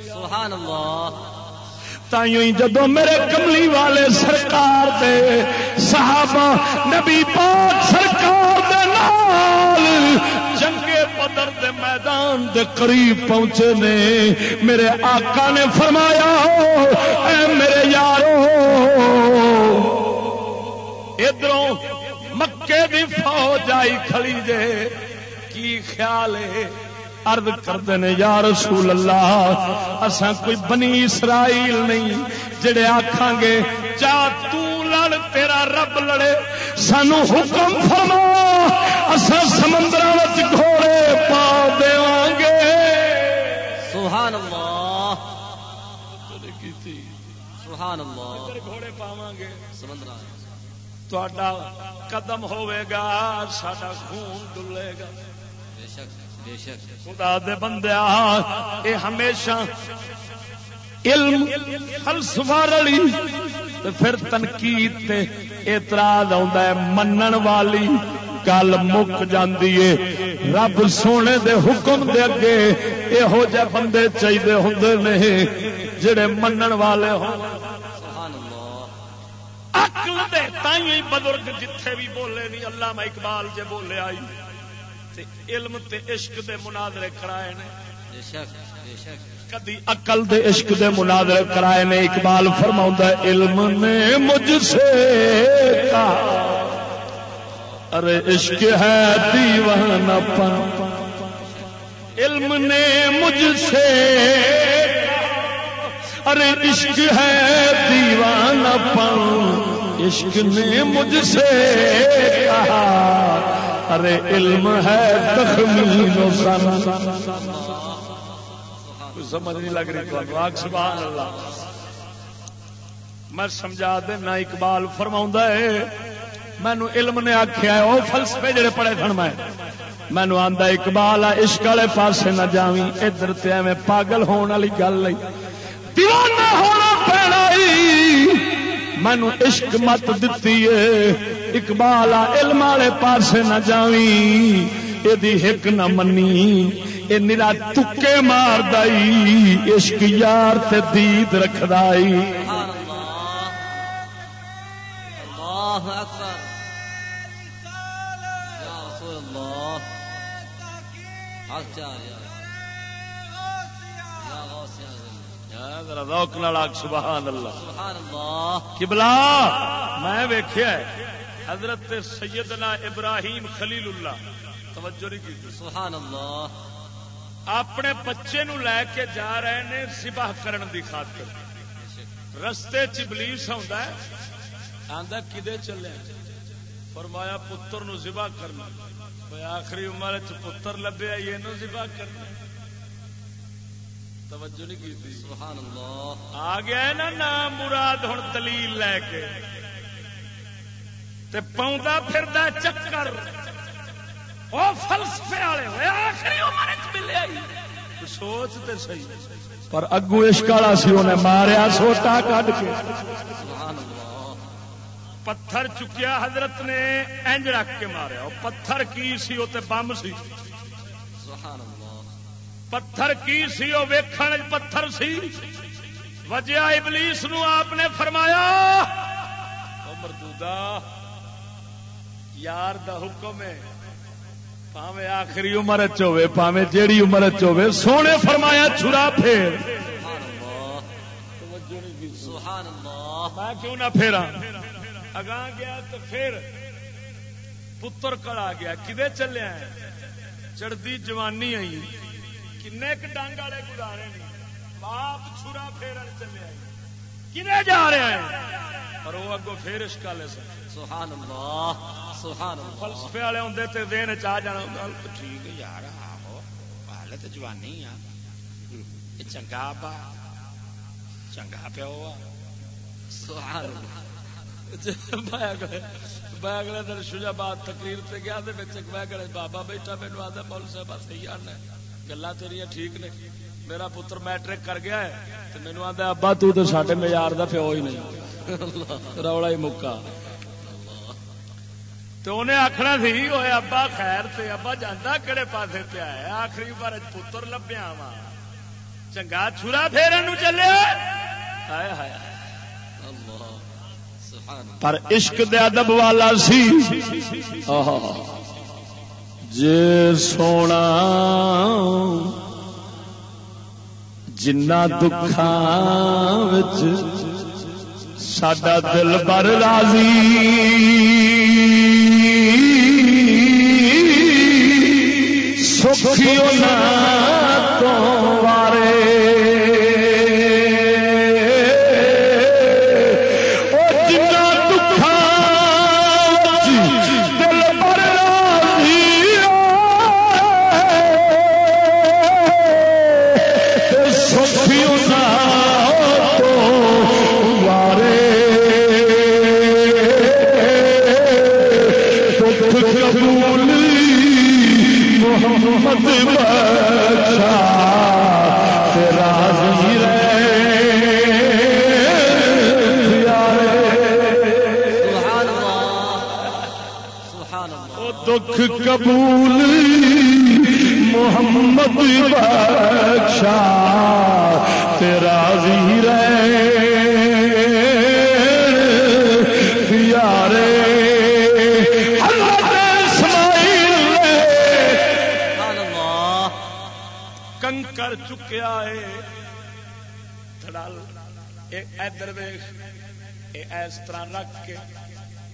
سبحان اللہ تائیوں جدو میرے کملی والے سرکار دے صحابہ، نبی پاک سرکار دے نال بدر دے میدان دے قریب پہنچے نے۔ میرے آقا نے فرمایا، اے میرے یارو، ادھروں مکے دی فوج آئی کھڑی جے، کی خیال ہے؟ عرض کرتے ہیں یا رسول اللہ اساں کوئی بنی اسرائیل نہیں جڑے آکھاں گے چا تو لڑ تیرا رب لڑے سانو حکم فرما اساں سمندراں وچ گھوڑے پا دیواں گے۔ سبحان اللہ۔ سبحان اللہ۔ گھوڑے پاواں گے۔ سمندر تہاڈا قدم ہوے گا ساڈا خون ڈلے گا۔ بے شک۔ خدا دے بندیا اے ہمیشہ علم، فلسفہ رلی، تے پھر تنقید تے اعتراض آندا ہے، منن والی گل مک جاندی ہے رب سونے دے حکم دے اگے یہو جہ بندے چاہیے ہوندے نے، جڑے منن والے ہوں۔ سبحان عقل دے تائیں بزرگ جتھے بھی بولے نہیں علامہ اقبال جے بولے آئی۔ تے علم تے عشق دے مناظرے کرائے نے۔ بے شک بے شک۔ کدی عقل دے عشق دے مناظرے کرائے نے۔ اقبال فرماؤں علم نے مجھ سے کہا ارے عشق ہے دیوانہ پن۔ علم نے مجھ سے ارے عشق ہے دیوانہ پن۔ عشق نے مجھ سے کہا ارے علم ہے تخمین و سن سمجھ نہیں لگ رہی تو سبحان اللہ۔ میں سمجھا دینا، اقبال فرما ہے، مینو علم نے آخیا وہ فلسفے جڑے پڑے سن میں۔ مینو آتا اقبال، آ عشق والے پاسے نہ جاوی ادھر تے ایویں پاگل ہونے والی گل نہیں۔ دیوانہ ہونا پینا مینو عشق مت دتی ہے اقبال علم والے پاسے نہ جاوی یہ ہک نہ منی۔ یہ نرا تکے مار دائی۔ عشق یار تے دید رکھدائی سبحان اللہ اکبر۔ یا رسول. ذرا روک نال سبحان اللہ۔ سبحان اللہ۔ کبلا میں ویخیا حضرت سیدنا ابراہیم خلیل اللہ۔ توجہ نہیں کی سبحان اللہ اپنے بچے نو لے کے جا رہے نے سباہ کرن دی خاطر۔ رستے چبلیس آتا ہے۔ آندا کدے چلے؟ فرمایا پتر نو ذبح کرنا۔ آخری عمر چ پتر لبیا یہ نو ذبح کرنا۔ توجہ نہیں کی سبحان اللہ آ گیا نا نام مراد ہوں دلیل لے کے۔ تے پاؤں پھردا چکر۔ وہ فلسفے والے ہوئے آخری عمر چ ملے آئی۔ سوچ تے صحیح۔ پر اگو عشق والا سی انہیں ماریا سوٹا کڈ کے۔ سبحان اللہ پتھر چکیا حضرت نے انج رکھ کے ماریا۔ پتھر کی سی وہ تے بم سی۔ سبحان اللہ پتھر کی سی وہ ویکھن پتھر سی۔ وجہ ابلیس نو آپ نے فرمایا او مردودا یار دا حکم ہے۔ پاوے آخری عمر چ ہوے پاوے جیڑی عمر چ ہوے سونے فرمایا چھرا پھیر۔ میں کیوں نہ پھیرا اگاں گیا تو پھر پتر کڑ آ گیا۔ کدے چلیا ہے چڑھتی جوانی آئی۔ کنے ڈنگ والے گزارے باپ چھرا پھیرن چلے کدے جا رہا ہے پر وہ اگو پھر اس کالے سے سبحان اللہ۔ سبحان اللہ۔ فلسفے والے ہوں تے دین چاہ جانا گل تو ٹھیک ہے یار آہو حال تو جوانی آ یہ چنگا با چنگا پیو آ سبحان اللہ۔ میں اگلے دن شجاباد تقریر سے گیا تو میں گڑے بابا بیٹا مینو آتا مول صاحب صحیح آنا گلا تیریا ٹھیک نے۔ میرا پتر میٹرک کر گیا ہے تو مینو آتا ابا تو تو ساڈے معیار دا پیو ہی نہیں۔ رولا ہی مکا۔ تو انہیں آخنا سی وہ ابا خیر تے ابا جانا کہڑے پاسے پہ آیا آخری بار پتر لبیا وا چنگا چھرا پھیرن نو چلے۔ پر عشق دے ادب والا سی۔ جے سونا جنا دکھا ساڈا دل بر راضی۔ سکھیوں تو محمد بخشا تیرا زی رے کنکر چکیا ہے ادھر ویخ اس طرح رکھ کے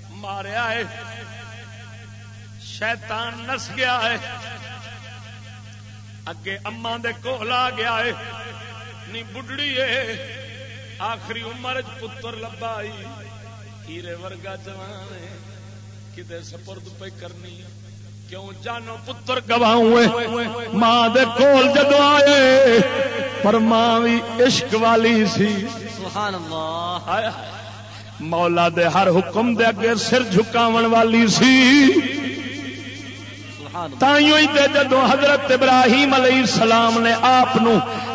ماریا ہے۔ شیطان نس گیا ہے۔ اگے اما دے کول آ گیا ہے نی ہے آخری عمر پتر لبا ہیرے ورگا جوان ہے کدے سپرد پہ کرنی کیوں جانو پتر گواؤں ماں دے کول جدو آئے پر ماں بھی عشق والی سی سبحان اللہ مولا دے ہر حکم دے اگے سر جھکاون والی سی جدو حضرت ابراہیم علیہ السلام نے آپ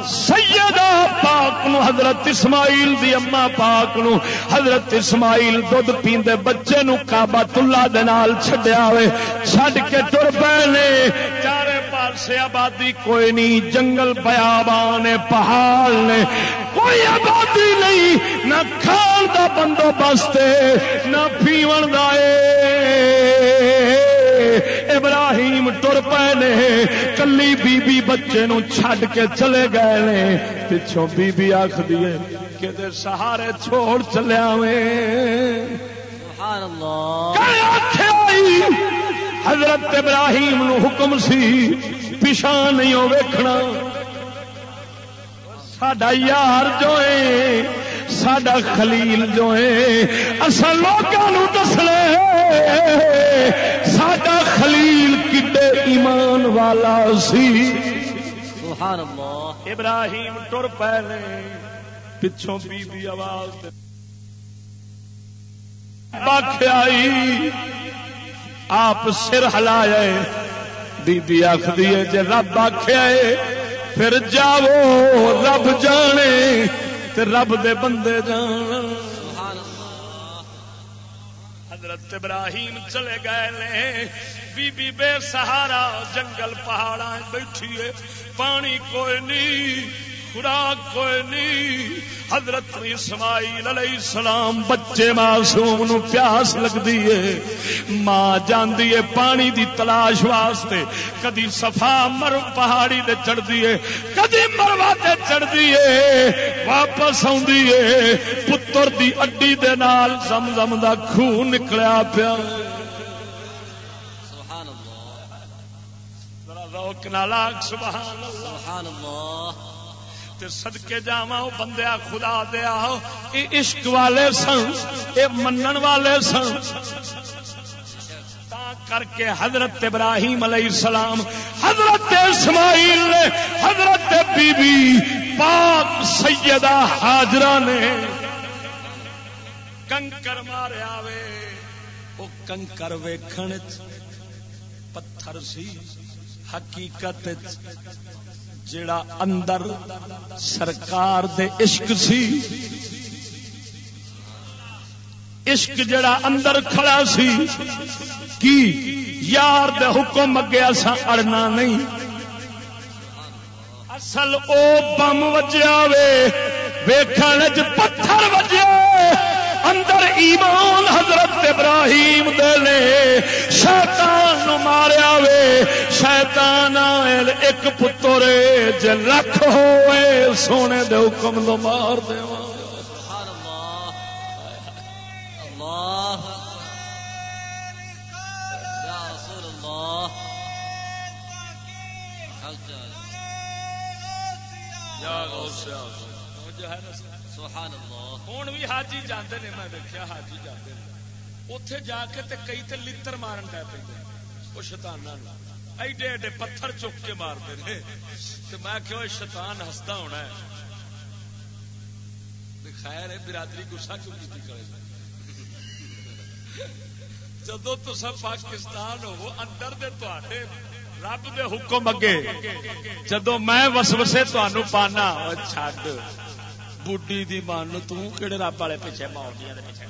سیدہ پاک نو حضرت اسماعیل دی اما پاک نو حضرت اسماعیل دودھ پیندے بچے نو کعبہ اللہ دے نال چھڈیا ہوئے، چھڈ کے ٹر پے چارے پاسے آبادی کوئی نہیں، جنگل بیابان پہاڑ نے۔ کوئی آبادی نہیں، نہ کھان دا بندوبست نہ پیون دا ابراہیم ٹر پے نے کلی بی بی بچے نو چھڈ کے چلے گئے نے پچھوں بی بی آخ دیے کہ سہارے چھوڑ چلیا حضرت ابراہیم نو حکم سی پچھا نہیں ہو ویکھنا ساڈا یار جو ہے ساڈا خلیل جو ہے اصل لوگوں دسنے ساڈا خلیل کڈے ایمان والا سی۔ سبحان اللہ، ابراہیم ٹر پے پچھوں بی بی آواز آئی، آپ سر ہلایا بی بی آخری جی رب آخیا پھر جاؤ، رب جانے۔ تے رب دے بندے جان۔ حضرت ابراہیم چلے گئے نے۔ بی بی بے سہارا جنگل پہاڑا بیٹھیے پانی کوئی نہیں۔ خوراک کوئی نہیں۔ حضرت اسماعیل علیہ السلام بچے معصوم نو پیاس لگتی ہے۔ ماں جاندی ہے پانی دی تلاش واسطے۔ کدی صفا مر پہاڑی تے چڑھتی ہے کدی مروا تے چڑھتی ہے۔ واپس آدھی ہے۔ پتر دی اڈی دے نال زم زم دا خون نکلیا پیا۔ سبحان اللہ۔ سبحان اللہ۔ سدکے جا بندیا خدا دیا یہ عشق والے سن یہ منن والے سن۔ کر کے حضرت ابراہیم علیہ السلام، حضرت اسماعیل نے، حضرت بی بی پاک سیدہ حاجرہ نے کنکر مارے آوے۔ وہ کنکر ویکھن پتھر سی، حقیقت جڑا اندر سرکار دے عشق سی، عشق جڑا اندر کھڑا سی، کی یار دے حکم اگے اسا اڑنا نہیں۔ اصل او بم وجیا وے، ویکھن پتھر بجے اندر ایمان حضرت ابراہیم دے نے شیطان نو ماریا وے، شیطان ایک پتر جے لکھ ہوئے، سونے دے حکم نو مار دے سبحان اللہ۔ ہوں بھی حاجی جانے نے میں دیکھا حاجی جانے اتے جا کے تے کئی تے لتر مارن ڈے پہ وہ شتانا ایڈے ایڈے پتھر چک کے مارتے ہیں تو میں کہ شیطان ہستا ہونا ہے خیر ہے برادری گسا کیوں کی کرے جدو تو پاکستان ہو اندر دے تے رب دے حکم اگے جدو میں وسوسے تمہوں پانا چھڈ بڈی دی مان تہے رب والے پیچھے ماؤنڈیا پیچھے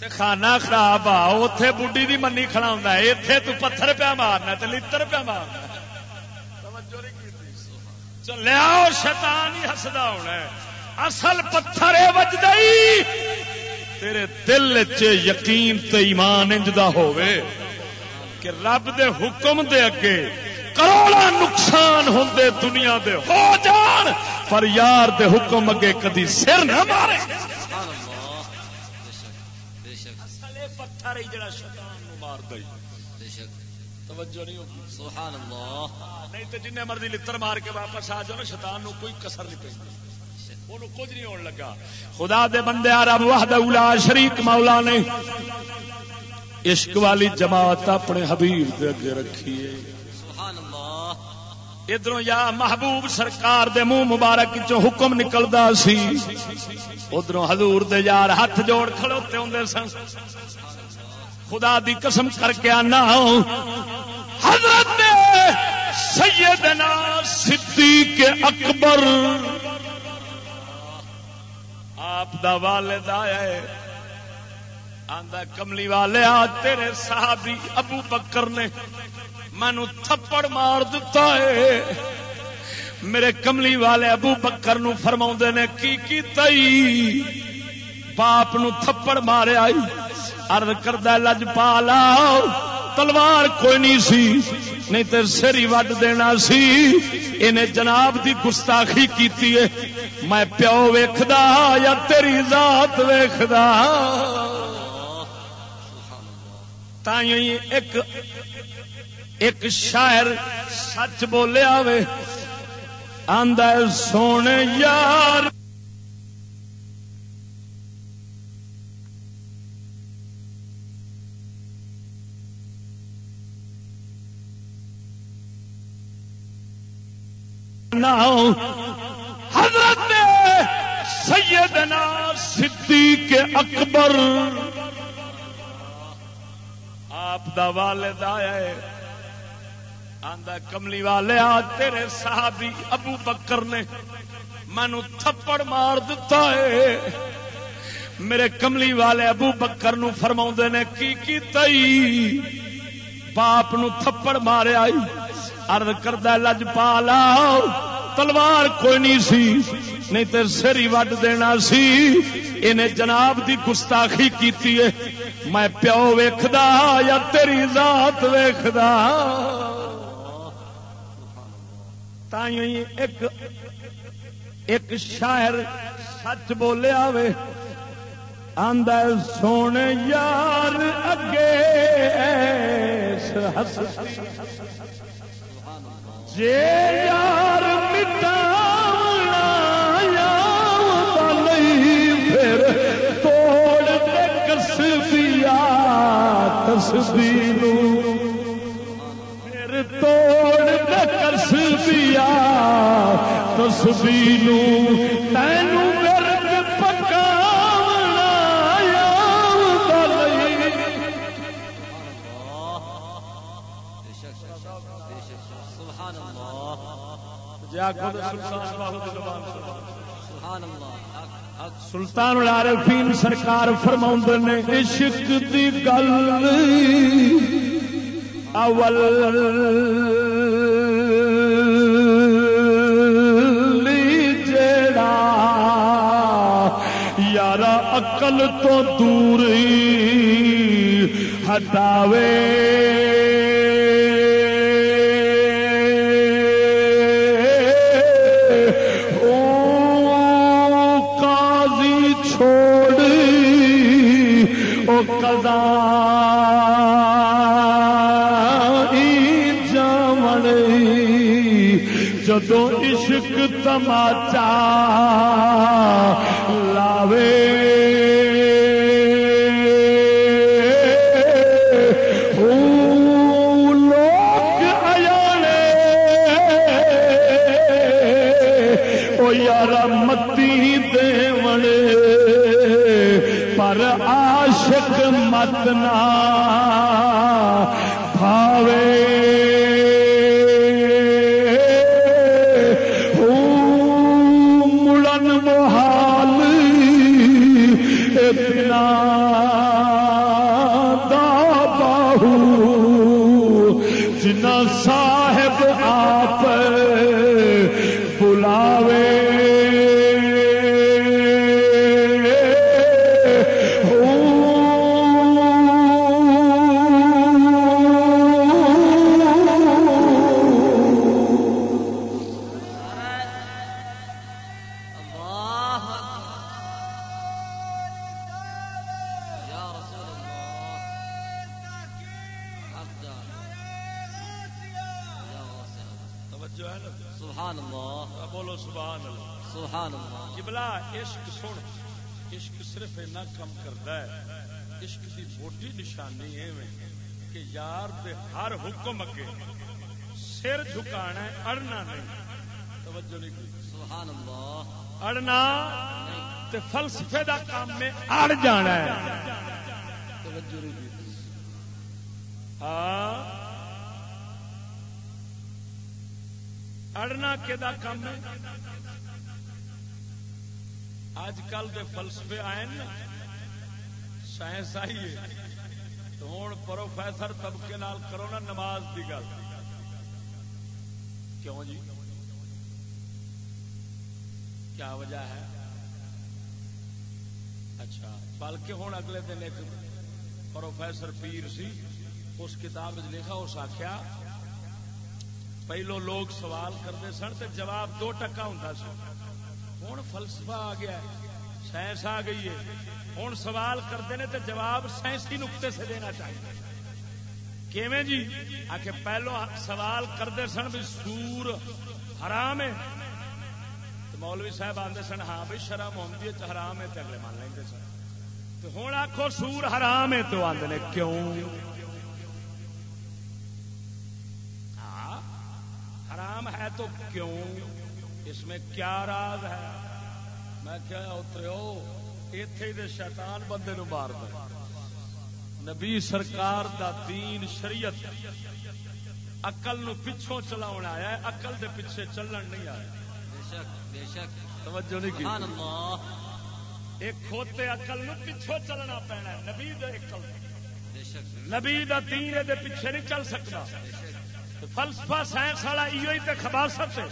تے کھانا خراب آ اتے بڈی دی منی کھڑا اتے تو پتھر پیا مارنا تے لتر پیا مارنا چلیا شیطان ہی ہسدا ہونا اصل پتھر وجد تیرے دل چ یقین تے ایمان انجدا ہوئے کہ رب دے حکم دے اگے کروڑا نقصان ہوندے دنیا دے ہو جان پر یار دے حکم اگے کدی سر نہ مارے۔ جن مرضی لتر مار کے واپس آ جاؤ نا شیطان نو کوئی کسر نہیں کچھ نہیں ہونے لگا۔ خدا دے بندے رب وحد اولا شریک مولا نے۔ عشق والی جماعت اپنے حبیب دے اگے رکھی ہے۔ سبحان اللہ ادھر یا محبوب سرکار دے منہ مبارک چو حکم نکلدا سی ادھر حضور دے یار ہاتھ جوڑ کھڑوتے ہوں سن۔ خدا دی قسم کر کے آنا۔ حضرت سیدنا صدیق اکبر۔ آپ دا والد آیا ہے۔ آندا کملی والے آ تیرے صحابی ابو بکر نے مینو تھپڑ مار دتا ہے۔ میرے کملی والے ابو بکر نو فرما نے، کی کی تئی باپ نو تھپڑ مارے آئی ارد کردہ لج پالا تلوار کوئی نہیں سی، نہیں تو سر ہی وڈ دینا سی۔ انہیں جناب دی گستاخی کیتی ہے۔ میں پیو ویکھدا یا تیری ذات ویکھدا؟ تائیں ایک ایک شاعر سچ بولیا وے، آندا سونے یار۔ حضرت سیدنا صدیق اکبر۔ آپ دا والد آیا ہے۔ آندا کملی والے، آ تیرے صحابی ابو بکر نے مینو تھپڑ مار دتا ہے۔ میرے کملی والے ابو بکر نو فرما نے، کی کی باپ نو تھپڑ مارے آئی ارد کردہ لج پالا، تلوار کوئی نہیں سی، نہیں تو سر ہی وڈ دینا سی۔ انہیں جناب دی گستاخی کیتی ہے۔ میں پیو ویکھدا یا تیری ذات ویکھدا؟ تائیں ایک ایک شاعر سچ بولیا وے آندا سونے یار اگے جے یار مٹاونا یا نہیں پھر توڑ دے کسبیا تسبیح پھر اللہ سبحان اللہ حق حق سلطان العارفین سرکار فرما نے عشق دی گل اول عقل تو دور ہٹاوے۔ او قاضی چھوڑ او قضا جامن جدو عشق تماچا اڑنا کام ہے۔ اج کل دے فلسفے آئے نا، سائنس آئی ہے۔ تو ہوں پروفیسر طبقے نال کرو نا نماز کی گل۔ کیوں جی؟ کیا وجہ ہے؟ اچھا بلکہ ہوں اگلے دن ایک پروفیسر پیر سی، اس کتاب لکھا، اس آخیا پہلو لوگ سوال کرتے سن تو جواب دو ٹکا ہوں سی ہوں فلسفہ آ گیا ہے، سائنس آ گئی ہے۔ ہوں سوال کرتے ہیں تو جواب سائنسی نقطے سے دینا چاہیے۔ کیویں جی؟ آ کے پہلو سوال کرتے سن بھی سور حرام ہے۔ مولوی صاحب آتے سن ہاں بھائی شرم آتی ہے حرام ہے تو اگلے مان لیں سن۔ تو ہوں آخو سور حرام ہے تو آتے نے کیوں ہاں حرام ہے تو کیوں؟ اس میں کیا راز ہے؟ میں کیا اترو اتے دے شیطان بندے نو مار دے۔ نبی سرکار دا دین شریعت اقل نو پچھوں چلاؤ آیا ہے اقل دے پیچھے چلن نہیں آیا۔ بے شک بے شک۔ توجہ نہیں سبحان کی اللہ۔ ایک کھوتے اقل نو پچھوں چلنا پینا ہے نبی دے اقل بے شک۔ نبی دا دین دے پیچھے نہیں چل سکتا۔ فلسفہ سائنس والا ایو ہی تے خباست ہے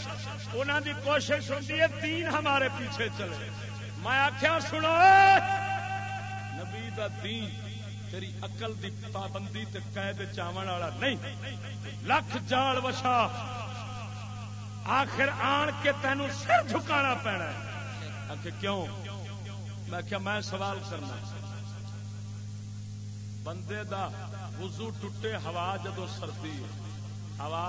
انہاں دی کوشش ہوتی ہے دین ہمارے پیچھے چلے۔ میں آخیا سنو۔ نبی دا دین تیری عقل دی پابندی تے قید چاون والا نہیں۔ لکھ جال وشا۔ آخر آن کے تینوں سر جھکانا پینا ہے۔ آخر کیوں؟ میں کیا میں سوال کرنا۔ بندے دا وضو ٹوٹے، ہوا جدو سردی ہے۔ ہوا؟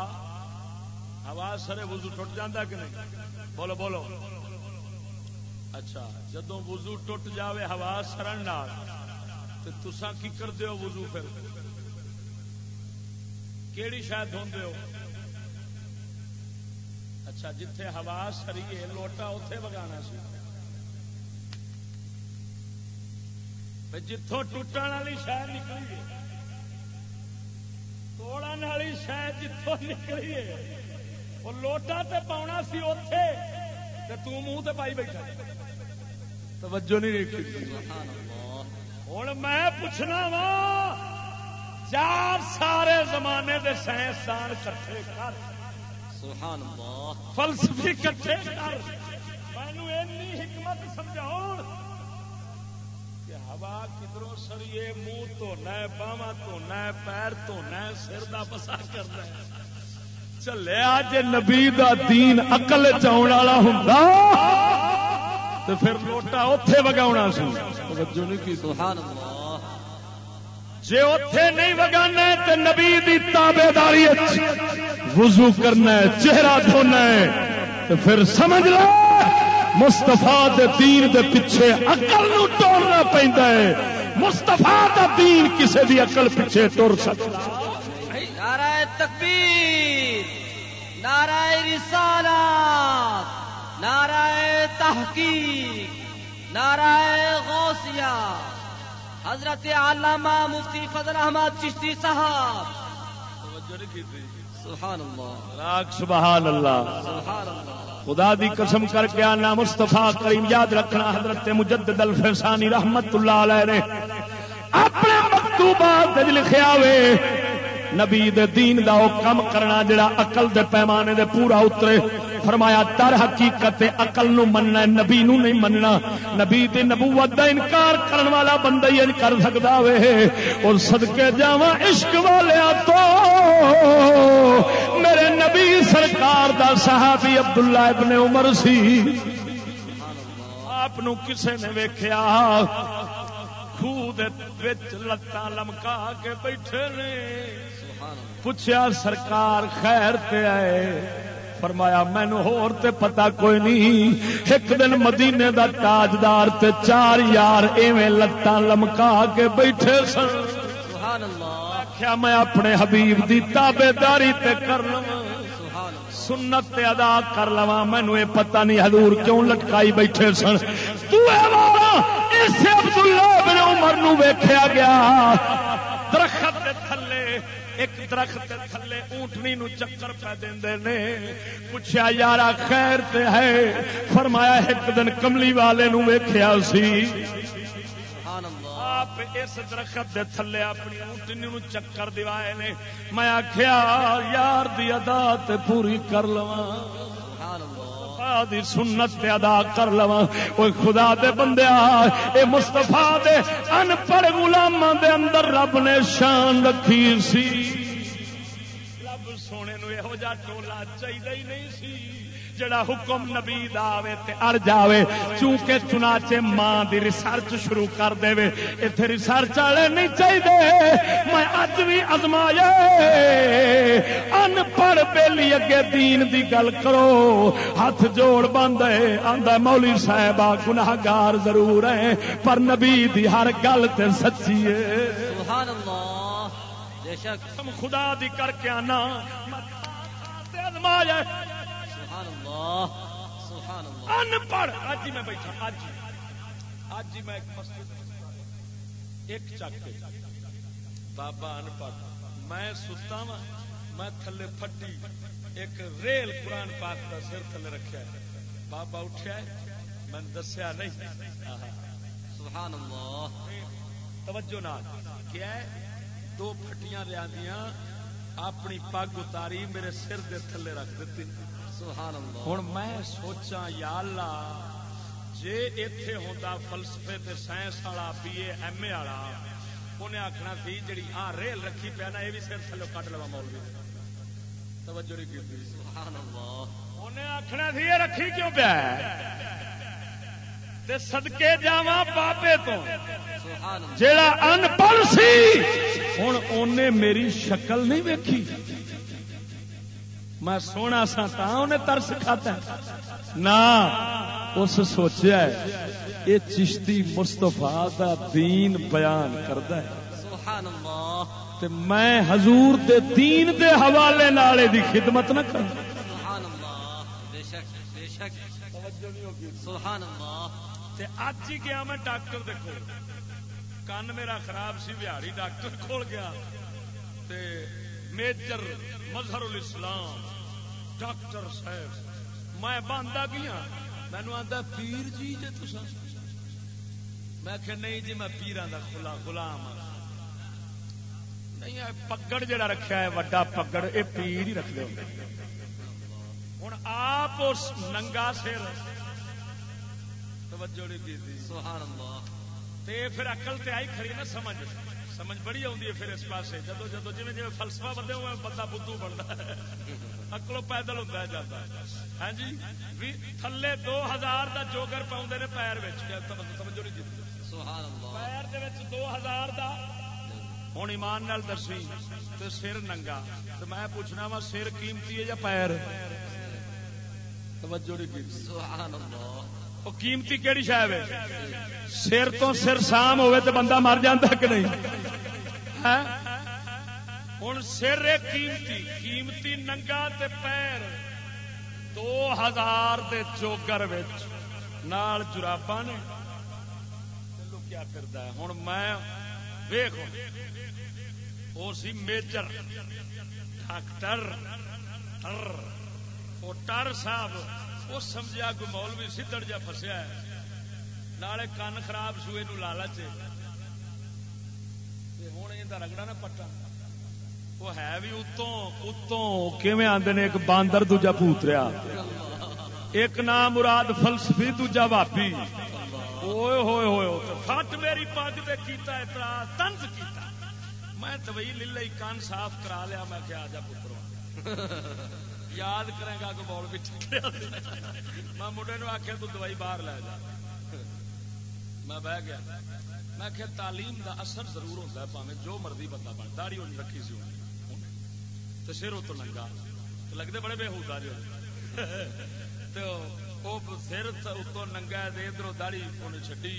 ہوا سرے وضو ٹوٹ جاندہ کہ نہیں؟ بولو بولو۔ اچھا جدو وضو ٹوٹ جاوے ہوا سرن نال، تے کی کر دیو وضو پھر؟ کیڑی شاید دھوندے ہو؟ اچھا جتھے ہوا سری ہے، لوٹا اتے وگانا سی۔ بھئی جتھوں ٹوٹن والی شاید نکلی توڑن والی شاید جتوں نکلی ہے وہ لوٹا تے پاؤنا سی اتے تے تو منہ تے پائی بیٹھا توجہ نہیں رکھی سبحان اللہ ہوں میں پوچھنا وا چار سارے زمانے دے سائنسدان کٹھے کر سبحان اللہ فلسفی کٹھے کر حکمت ہوا کدھروں منہ دھونا باہواں دھونا پیر دھونا سر کا پسا کرنا جی نبی دا دین اقل چاؤن والا ہوں تو پھر لوٹا اتے وگا سی۔ توجہ نہیں کی سبحان اللہ جی اتے نہیں وگانا تو نبی دی تابے داری وضو کرنا ہے چہرہ دھونا ہے تو پھر سمجھ لو۔ مستفا دین دے پیچھے اقل نو ٹورنا پہنتا ہے۔ مستفا دا دین کسے دی اقل پیچھے ٹور سکتا۔ نعرہ تکبیر نعرہ رسالات نعرہ تحقیق نعرہ غوثیہ۔ حضرت علامہ مفتی فضل احمد چشتی صاحب۔ سبحان اللہ۔ راک سبحان اللہ۔ سبحان اللہ۔ خدا دی قسم کر کے آنا مستفا کریم یاد رکھنا حضرت مجدد الفسانی رحمت اللہ علیہ نے اپنے مکتوبات لکھیا ہوئے۔ نبی دے دین دا او کم کرنا جڑا عقل دے پیمانے دے پورا اترے۔ فرمایا، در حقیقت عقل نو مننا ہے، نبی نو نہیں مننا۔ نبی دی نبوت دا انکار کرن والا بندہ ہی کر سکدا وے۔ اور صدکے جاواں عشق والیا تو میرے نبی سرکار دا صحابی عبداللہ ابن عمر سی۔ آپ کسے نے ویکھیا؟ خوہ لتاں لمکا کے بیٹھے نے۔ پوچھا سرکار خیر تے آئے۔ فرمایا مینو ہور تے پتا کوئی نہیں۔ ایک دن مدینے دا تاجدار تے چار یار ایویں لتاں لمکا کے بیٹھے سن۔ سبحان اللہ کیا میں اپنے حبیب دی تابے داری تے کر لواں۔ سنت تے ادا کر لوا مینو یہ پتہ نہیں حضور کیوں لٹکائی بیٹھے سن۔ تو اے عبداللہ بن عمر نو ویکھیا گیا۔ درخت ایک درخت دے تھلے اونٹنی نو چکر پہ دیندے نے۔ پوچھا یارا خیر تے ہے۔ فرمایا ایک دن کملی والے نو ویکھیا سی۔ آپ اس درخت دے تھلے اپنی اونٹنی نو چکر دیوائے نے۔ میں آخیا یار دی ادا تے پوری کر لواں۔ مستفا دی سنت تے ادا کر لوا کوئی خدا دے بندے اے مستفا دے ان پڑھ غلاماں دے اندر رب نے شان رکھی سی۔ رب سونے نو یہو جا ٹولا چاہیے ہی نہیں سی۔ جڑا حکم نبی دا آوے تے اڑ جاوے چونکہ چنانچہ ماں دی ریسرچ شروع کر دے۔ ایتھے ریسرچ والے نہیں چاہیے میں اج بھی ازمایا ان پڑھ بیلی اگے دین دی گل کرو۔ ہاتھ جوڑ بند ہے۔ آندا مولی صاحب گناہگار ضرور ہے۔ پر نبی دی ہر گل تے سچی ہے۔ سبحان اللہ۔ بے شک۔ قسم خدا دی کر کے آنا۔ ازمایا اللہ. سبحان اللہ. ان پڑھ اج ہی میں بیٹھا. اج ہی. اج ہی میں ایک مسجد ایک چک بابا ان پڑھ میں ستا وا میں تھلے پھٹی. ایک ریل قرآن پاک کا سر تھلے رکھا ہے. بابا اٹھیا ہے. میں دسیا نہیں۔ سبحان اللہ. توجہ نہ کیا ہے؟ دو پھٹیاں لیا اپنی پگ اتاری میرے سر دے تھلے رکھ دیتی. ہوں میں سوچا یا اللہ جے اتے ہوتا فلسفے تے سائنس والا بی اے ایم اے والا انہیں آخنا سی جی آ ریل رکھی پیا نا یہ بھی سر تھلو کٹ لوا مولوی توجہ نہیں کی سبحان اللہ۔ انہیں آخنا سی یہ رکھی کیوں پیا تے صدقے جاواں بابے تو۔ جیڑا ان پڑھ سی میری شکل نہیں ویکھی۔ میں سونا سا تا انہیں ترس کھاتا ہے۔ نہ اس سوچیا ہے یہ چشتی مستفا دا دین بیان کرتا ہے۔ سبحان اللہ تے میں حضور دے دین دے حوالے نالے دی خدمت نہ کر سبحان اللہ بے شک بے شک۔ سبحان اللہ تے اج ہی گیا میں ڈاکٹر دیکھو کن میرا خراب سی بہاڑی ڈاکٹر کھول گیا۔ تے میجر مظہر الاسلام۔ ڈاکٹر صاحب میں باندھا گیا۔ مینو آتا پیر جی جی تسا میں کہ نہیں جی میں پیران دا خلا غلام نہیں پگڑ جڑا رکھا ہے وڈا پگڑ یہ پیر ہی رکھتے ہوتے ہوں آپ اس ننگا سر۔ توجہ نہیں کی تھی سبحان اللہ۔ تے پھر اقل تے آئی کھڑی نا سمجھ۔ سمجھ بڑی آتی ہے پھر اس پاس جدو جدو جی جی فلسفہ بندے ہوئے بندہ بدھو بنتا ہے۔ اکلو پیدل ہوتا ہے جاتا ہاں جی؟ تھلے دو ہزار کا جوگر پاؤں نے پیر سمجھو نہیں پیر دو ہزار کا ہوں ایمان نال دسی تو سر ننگا۔ تو میں پوچھنا وا سر قیمتی ہے یا پیر؟ توجہ نہیں قیمتی کہڑی شاید ہے سر تو سر سام ہوئے تو بندہ مر جاتا کہ نہیں؟ ہوں سر قیمتی قیمتی ننگا تے پیر۔ دو ہزار دے چوگر نال جرابا نے۔ کیا کرتا ہے؟ ہوں میں ویخ وہ سی میجر، ڈاکٹر ٹر صاحب۔ وہ سمجھا کوئی مولوی سدڑ جا فسیا ہے۔ نالے کن خراب سوئے نو لالچ ہوں یہ رگڑا نہ پٹا وہ ہے بھی اتوں اتوں، کیویں آدھے نے ایک باندر دوجا پوتریا ایک نام مراد فلسفی، دوجا واپی ہوئے ہوئے ہوئے، فٹ میری پگ تے کیتا اعتراض تنز کیتا۔ میں دوئی لئی کان صاف کرا لیا، میں کیا آ جا پتروں یاد کرے گا کہ بال بھی میں منڈے نو آخیا تو دوائی باہر لے جا۔ میں بہ گیا۔ میں آخیا تعلیم دا اثر ضرور ہوتا ہے پاوے جو مرضی بندہ بن داڑی ہونی رکھی سی تو سر اتو ننگا۔ لگتے بڑے بے ہوتا جی تو سر اتو ننگا ادھر داڑی ہونی چڈی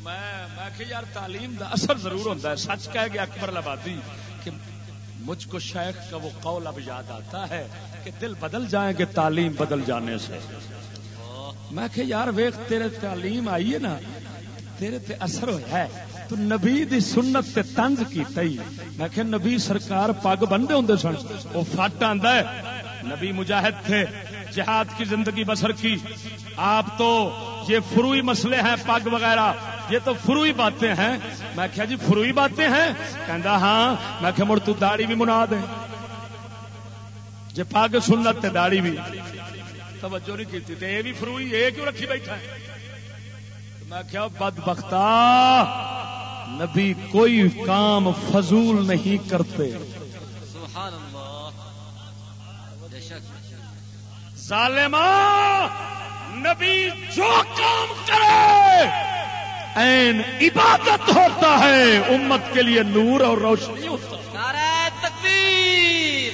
میں کہ یار، تعلیم دا اثر ضرور ہوتا ہے۔ سچ کہہ گیا اکبر آبادی کہ مجھ کو شیخ کا وہ قول اب یاد آتا ہے کہ دل بدل جائیں گے تعلیم بدل جانے سے۔ میں کہ یار ویخ، تیرے تعلیم آئیے نا، تیرے تے اثر ہوا ہے۔ تو نبی دی سنت تے تنز کی تئی میں کہ نبی سرکار پگ بندے ہوں سن۔ وہ فٹ آندا ہے۔ نبی مجاہد تھے، جہاد کی زندگی بسر کی۔ آپ تو یہ فروئی مسئلے ہیں، پگ وغیرہ۔ یہ تو فروئی باتیں ہیں۔ میں کیا جی فروئی باتیں ہیں؟ کہندا ہاں۔ میں کہ مڑ تو داڑھی بھی منا دے۔ جی پگ سنت تے داڑھی بھی۔ توجہ نہیں کی تے یہ بھی فروئی، یہ کیوں رکھی بیٹھا ہے؟ میں کیا بد بختا نبی کوئی کام فضول نہیں کرتے۔ سبحان اللہ ظالما نبی جو کام کرے۔ این عبادت ہوتا ہے امت کے لیے نور اور روشنی ہوتا ہے نعرہ تکبیر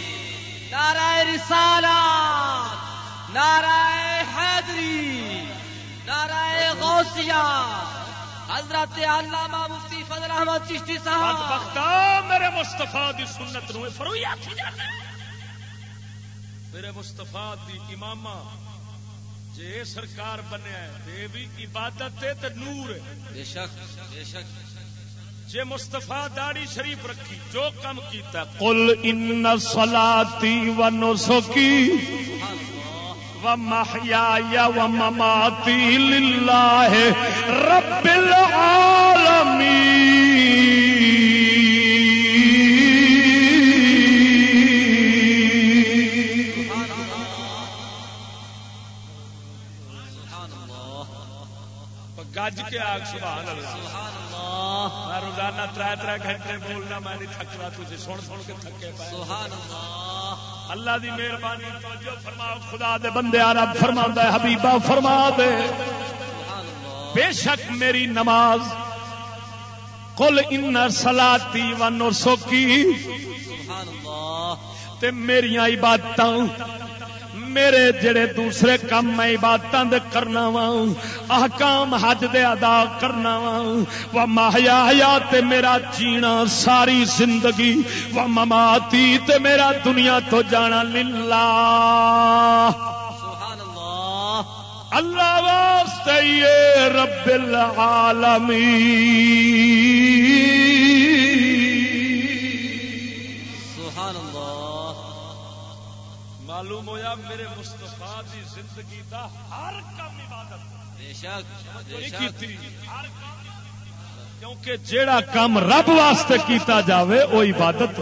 نعرہ رسالات نعرہ حیدری نعرہ غوثیہ حضرت علامہ مفتی فضل احمد چشتی صاحب۔ میرے مصطفیٰ دی سنت نو فروئی میرے مستفا دی امام جی سرکار بنیا ہے بھی عبادت ہے تو نور بے شک بے شک۔ جے مستفا داڑی شریف رکھی جو کم کیتا قل ان صلاتی و نسکی و محیا و مماتی للہ رب العالمین۔ سبحان اللہ۔ میں روزانہ تر تر گھنٹے بولنا میں نہیں تجھے سن سن کے تھکے سبحان اللہ۔ اللہ دی مہربانی توجہ فرما خدا دے بندے ہے حبیبا فرما دے۔ بے شک میری نماز کل ان سلاتی و نسوکی تے عبادتاں میرے جڑے دوسرے کام میں عبادت کرنا وا احکام حج دے ادا کرنا وا و ماہیا حیات میرا جینا ساری زندگی، و مماتی تے میرا دنیا تو جانا للہ۔ اللہ۔ واسطے رب العالمین۔ معلوم ہویا میرے مستفا دی زندگی دا ہر کام عبادت کیونکہ جیڑا کام رب واسطے کیتا جاوے وہ عبادت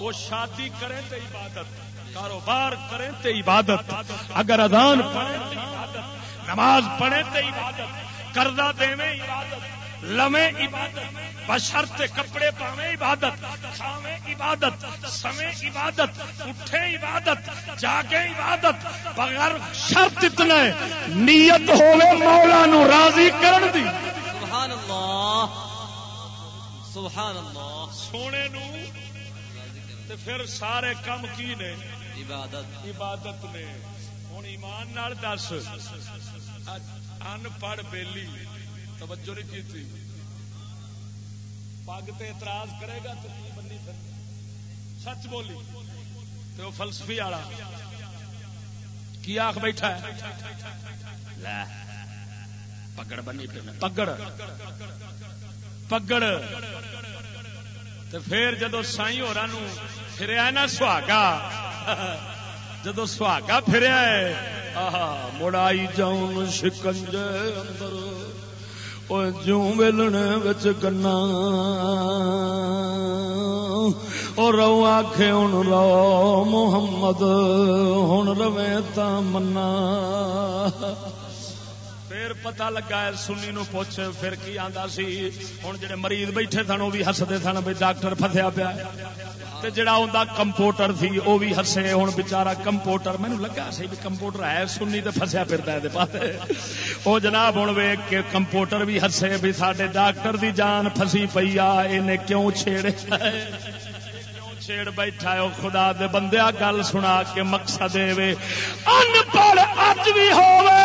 وہ شادی کریں تو عبادت کاروبار کریں تو عبادت اگر ادان پڑھیں تو عبادت نماز پڑھے تے عبادت کردہ دے عبادت لمے عبادت بشرط کپڑے پاوے عبادت کھاوے عبادت سمے عبادت اٹھے عبادت جاگے عبادت بغیر شرط اتنا نیت ہوے مولا نو راضی کرن دی۔ سبحان اللہ سبحان اللہ سونے نو تے پھر سارے کم کی نے؟ عبادت۔ عبادت نے۔ ہوں ایمان نال دس۔ ان پڑھ بیلی۔ توجہ نہیں کی تھی۔ پگ تے اعتراض کرے گا تو کی بنی پھر۔ سچ بولی تو فلسفی والا۔ کی آخ بیٹھا ہے؟ لے، پگڑ بنی پھر۔ پگڑ۔ پگڑ۔ تو پھر جدو سائی ہو پھریا نا سہاگا۔ جدو سہاگا پھریا ہے مڑائی جاؤں شکنجے اندر۔ جو ویلنے بچ گنا اور رو آخ ہوں رو محمد ہوں روے تا منا پھر پتا لگا ہے سنی نو پوچھ پھر کی آندا سی ہوں جڑے مریض بیٹھے سن وہ بھی ہستے سن بھائی ڈاکٹر فسیا پیا تے جڑا اوندا کمپوٹر تھی وہ بھی ہسے ہوں بچارا کمپوٹر مینو لگا سی بھی کمپوٹر ہے، سنی تے فسیا پھرتا ہے پاس وہ جناب ہوں ویگ کے کمپوٹر بھی ہسے بھی سڈے ڈاکٹر دی جان پسی پی آ کیوں چھیڑے؟ چھیڑ بیٹھا ہے؟ خدا دے بندیا گل سنا کے مقصد دے ان پڑھ اج بھی ہوے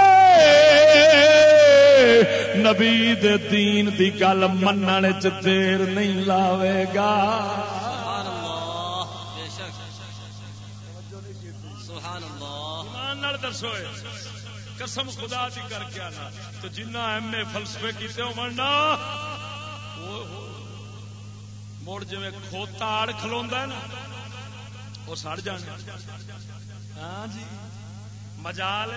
نبی دے دین دی گل منن چ دیر نہیں لاوے گا سبحان اللہ بے شک سبحان اللہ ایمان نال قسم خدا دی کر کے آنا۔ تو جنہ ایم اے فلسفے کیتے ہو مرنا مڑ جی کھوتا آڑ کھلوا ہے نا، وہ سڑ جانا ہاں جی مجال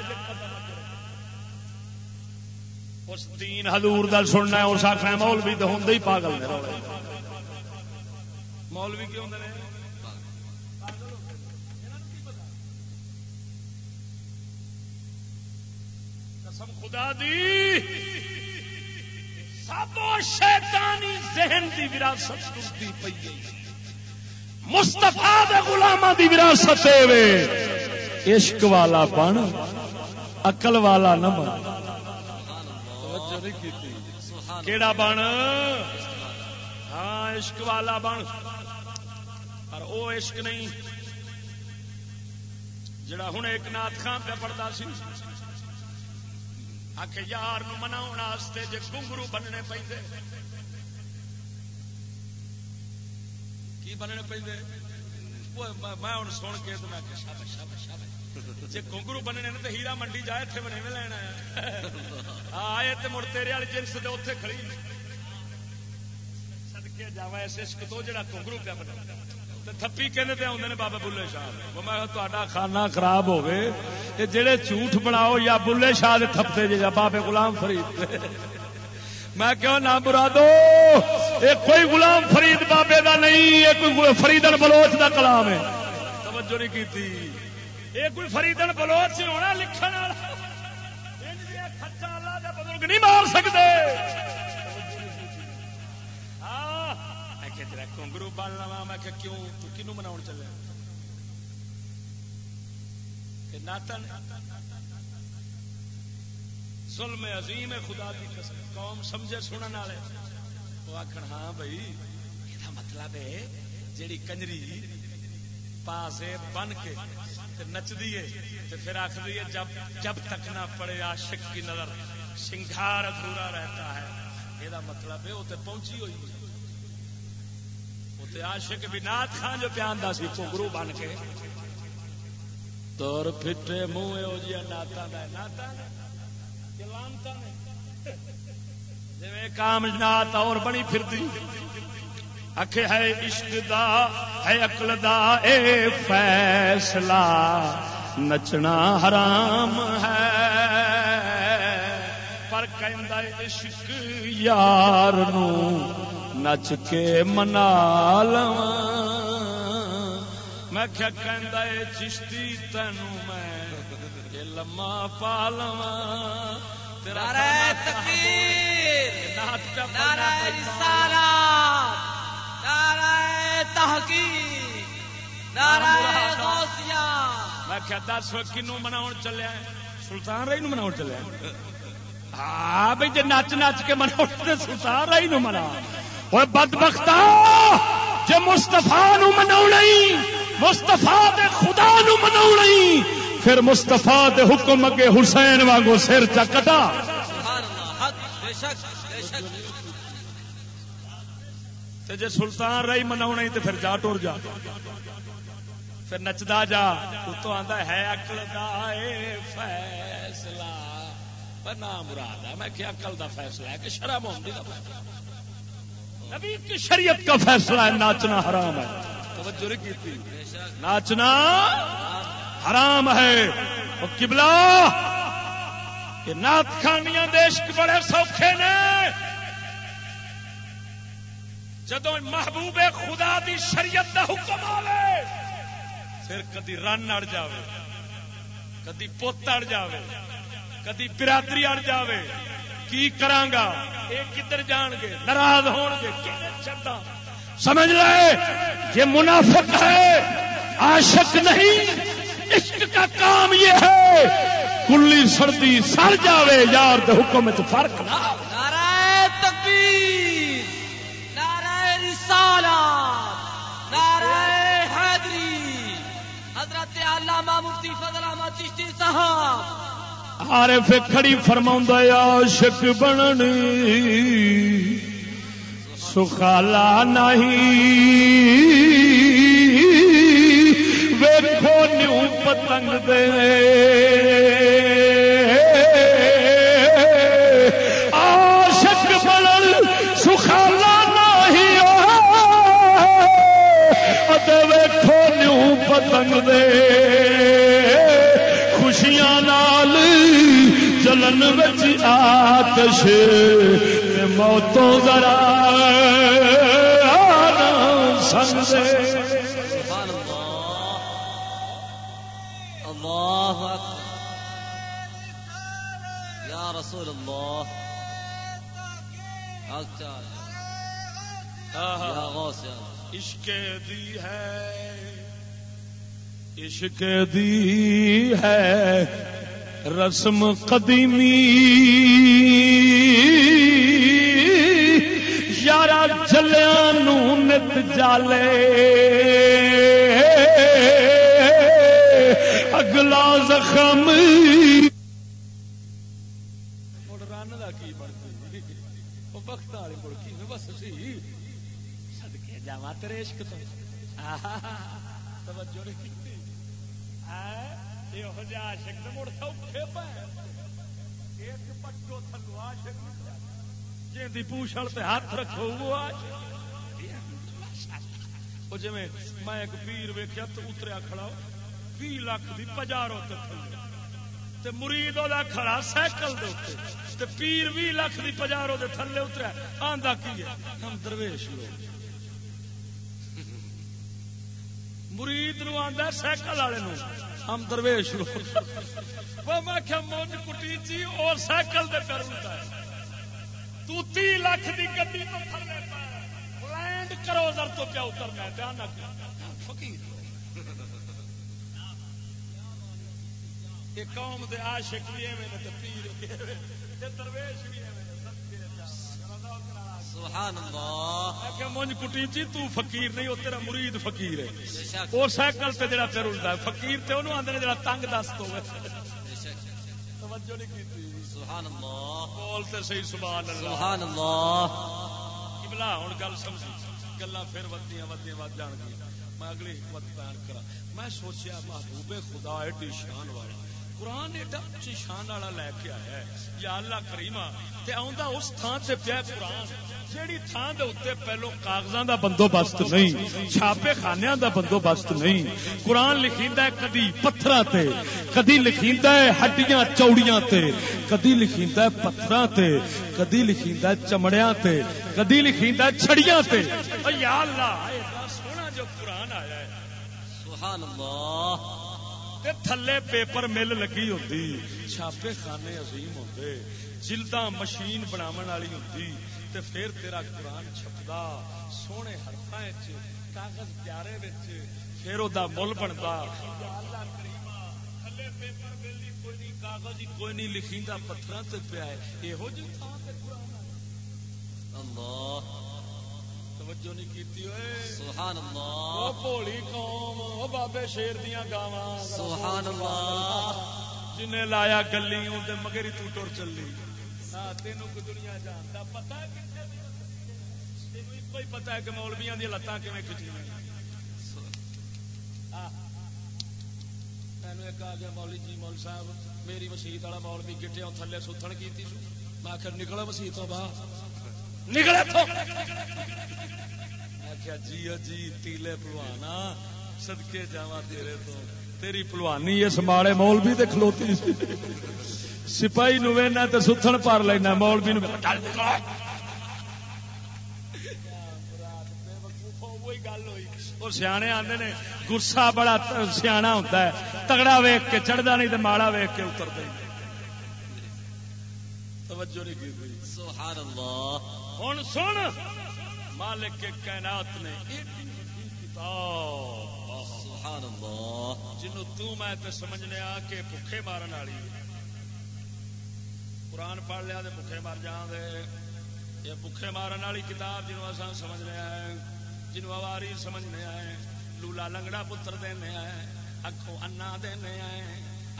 اس دین حضور دا سننا ہے، اس آخر مولوی تو ہوں ہی پاگل نے مولوی کیوں نے قسم خدا دی سب شیطانی ذہن دی وراثت ٹوٹتی پئی مستفا دے غلاماں دی وراثت وے۔ عشق والا بن، عقل والا نہ بن۔ کیڑا بن؟ ہاں عشق والا بن۔ پر او عشق نہیں۔ جڑا ہوں ایک نات خان پہ پڑھتا سی۔ آخ یار منا جی گنگرو بننے پہ کی بننے پہ میں ہوں سن کے تو میں جی گنگرو بننے تو ہیرا منڈی جائے اتنے بنے میں لینا آئے تو مڑ تیرے والی جنس دے اتنے کھڑی۔ سدکے جا اس عشق تو جڑا گنگرو پہ بنا تھپی کہنے پہ آدھے بابا بلے شاہ میں تا کھانا خراب ہوے یہ جڑے جھوٹ بناؤ یا بلے شاہ دے تھپتے جی بابے غلام فرید میں کہو نہ برا دو یہ کوئی غلام فرید بابے دا نہیں یہ کوئی فریدن بلوچ دا کلام ہے توجہ نہیں کی تھی یہ کوئی فریدن بلوچ ہونا لکھن بزرگ نہیں مار سکتے بن لوا میں کہ کیوں تو کنو منا چلے ناتن ظلم عظیم ہے خدا کی قسم قوم سمجھے سنن والے وہ آخر ہاں بھائی یہ مطلب ہے جیڑی کنجری پاس بن کے نچدی ہے تو پھر آخری ہے جب جب تک نہ پڑے عاشق کی نظر سنگھار ادھورا رہتا ہے یہ مطلب ہے وہ تو پہنچی ہوئی ہے عاشق بھی نات خان جو پیان دا سی گرو بن کے۔ تور پھٹے منہ ہو جی ناتا ناتا جی کام نات اور بنی پھرتی اکھ ہے عشق دا، ہے اقل دا، اے فیصلہ۔ نچنا حرام ہے۔ پر کہ عشق یار نو نچ کے منا میں کیا کہندا اے چشتی تینوں میں یہ لما پا لواں۔ تیرا نعرہ کرنا تکبیر نعت پہ پڑھنا نعرہ پڑتا۔ رسالات نعرہ تحقیق نعرہ غوثیہ۔ میں کیا دس کنو مناؤ چلیا سلطان رائی نو مناؤ چلیا ہاں بھائی جی نچ نچ کے مناؤ تو سلطان رائی نو منا وہ بد بختا جی مستفا نو منا مستفا خدا نو منا پھر مستفا دے حکم اگے حسین وانگو سر چا کٹا سبحان سلطان رائی منا تو پھر جا ٹور جا پھر نچدا جا اتو آندا ہے اکل فیصلہ پر نام مراد ہے میں کہ عقل دا فیصلہ ہے کہ شرع محمدی دا فیصلہ نبی کی شریعت کا فیصلہ ہے ناچنا حرام ہے۔ توجہ کی ناچنا حرام ہے۔ قبلہ یہ نات خانیاں دیش کے بڑے سوکھے نے۔ جدو محبوب خدا دی شریعت دا حکم آوے پھر کدی رن اڑ جاوے کدی پوت اڑ جاوے کدی برادری اڑ جاوے۔ کی کرانگا یہ کدھر جان گے؟ ناراض ہون گے؟ چڑھتا سمجھ لے، یہ منافق ہے، عاشق نہیں، عشق کا کام یہ ہے، کلی سردی سر جاوے، یار دے حکم چ فرق نہ نعرہ تکبیر نعرہ نعرہ حیدری حضرت علامہ مفتی فضل احمد چشتی صاحب عارف کھڑی فرما عاشق بننی۔ سخالا نہیں۔ ویکھو نیو پتنگ دے۔ عاشق بنن، سخالا نہیں۔ اتے ویکھو نیو پتنگ دے۔ جلن بچ آتش موتوں ذرا اللہ۔ یا رسول اللہ۔ غوث یا عشق دی ہے۔ عشق دی ہے۔ رسم قدیمی یارا جلیا نت جالے۔ اگلا زخم۔ رن کا کی بنتی بس سی سدکے جا تیرے عشق تو توجہ نہیں کیتی یہو جہ عاشق مڑ سوکھے پے ایک پٹو تھلو عاشق دی پوچھل تے ہاتھ رکھو وہ عاشق جی میں ایک پیر ویکھیا تو اتریا کھڑا بھی لاکھ دی پجارو تے مرید دا کھڑا سائیکل دے اوتے تے پیر بھی لاکھ دی پجارو دے تھلے اتریا آندا کی ہے ہم درویش لوگ مرید نو آندا سائیکل والے نو ہم درویش وہ میں کیا موج کٹی جی اور سائیکل دے پیر ہے۔ تو تی لاکھ دی گڈی تو لینڈ کروزر تو کیا اترنا ہے، دھیان فقیر۔ یہ قوم دے عاشق بھی ایویں تے پیر بھی تے درویش بھی ایویں۔ سبحان اللہ۔ میں کہ مونج کٹی جی تو فقیر نہیں او تیرا مرید فقیر ہے۔ سائیکل تے جڑا پھر ہے فقیر تے اونوں آندے نے جڑا تنگ دست ہوے بے شک توجہ نہیں کیتی سبحان اللہ۔ بول تے صحیح سبحان اللہ۔ سبحان اللہ۔ قبلہ ہن گل سمجھی۔ گلاں پھر ودیاں ودیاں ود جان گی میں اگلی حکمت بیان کرا میں سوچیا محبوب خدا ایڈی شان والا۔ قرآن ایڈا اچھی شان والا لے کے آیا ہے۔ یا اللہ کریما تے آوندا اس تھان تے پیا قرآن۔ جیڑی تھان دے اوتے پہلو کاغذاں دا بندوبست نہیں چھاپے خانیاں دا بندوبست نہیں۔ قرآن لکھیندا ہے کدی پتھراں تے کدی لکھیندا ہے ہڈیاں چوڑیاں تے کدی لکھیندا ہے پتھراں تے کدی لکھیندا ہے چمڑیاں تے کدی لکھیندا ہے چھڑیاں تے۔ او یا اللہ سونا جو قرآن آیا ہے۔ سبحان اللہ تے تھلے پیپر مل لگی ہوتی چھاپے خانے عظیم ہوتے جلدا مشین بناون والی ہوتی تے پھر تیرا قرآن چھپدا سونے حرفاں وچ کاغذ پیارے وچ پھر او دا مل بندا۔ تھلے پیپر مل کوئی نہیں کاغذ ہی کوئی نہیں لکھیندا پتھراں تے پیا ہے۔ ایہو جی تھاں تے قرآن اللہ۔ توجہ نہیں کیتی سبحان او بھولی قوم او بابے شیر دیاں گاواں۔ سبحان اللہ لایا گلی تے مگر ہی تو ٹر چلی۔ ہاں تینوں کو دنیا جانتا پتا ہے تینوں ہی پتا ہے کہ مولویاں دی لتاں کیویں کھچیاں ایک آ گیا مولوی جی مول صاحب، میری مسیت والا مول بھی گٹیا تھلے ستھن کی میں آخر نکلا مسیت تو باہر۔ جی جی تیلے پلوانا۔ سدکے جاوا تیرے تو۔ تیری پلوانی اس ماڑے مولوی تے کھلوتی۔ سی سپاہی نو وینا تے ستھن پر لینا مولوی نو وہ سیانے آتے نے گسا بڑا سیاح ہوتا ہے۔ تگڑا ویخ کے چڑھتا نہیں تو ماڑا ویخ کے اترتا توجہ نہیں کی سبحان اللہ ہوں سن مالک کائنات نے ایڈی وڈی کتاب۔ سبحان اللہ جنوں تو میں تے سمجھنے آ کے بھوکے مارن والی قرآن پڑھ لیا تے بھوکے مر جان دے یہ بھوکے مارن والی کتاب جنوں اساں سمجھنے آئے جنوں اواری سمجھنے آئے لولا لنگڑا پتر دینے آئے اکھوں انا دینے آئے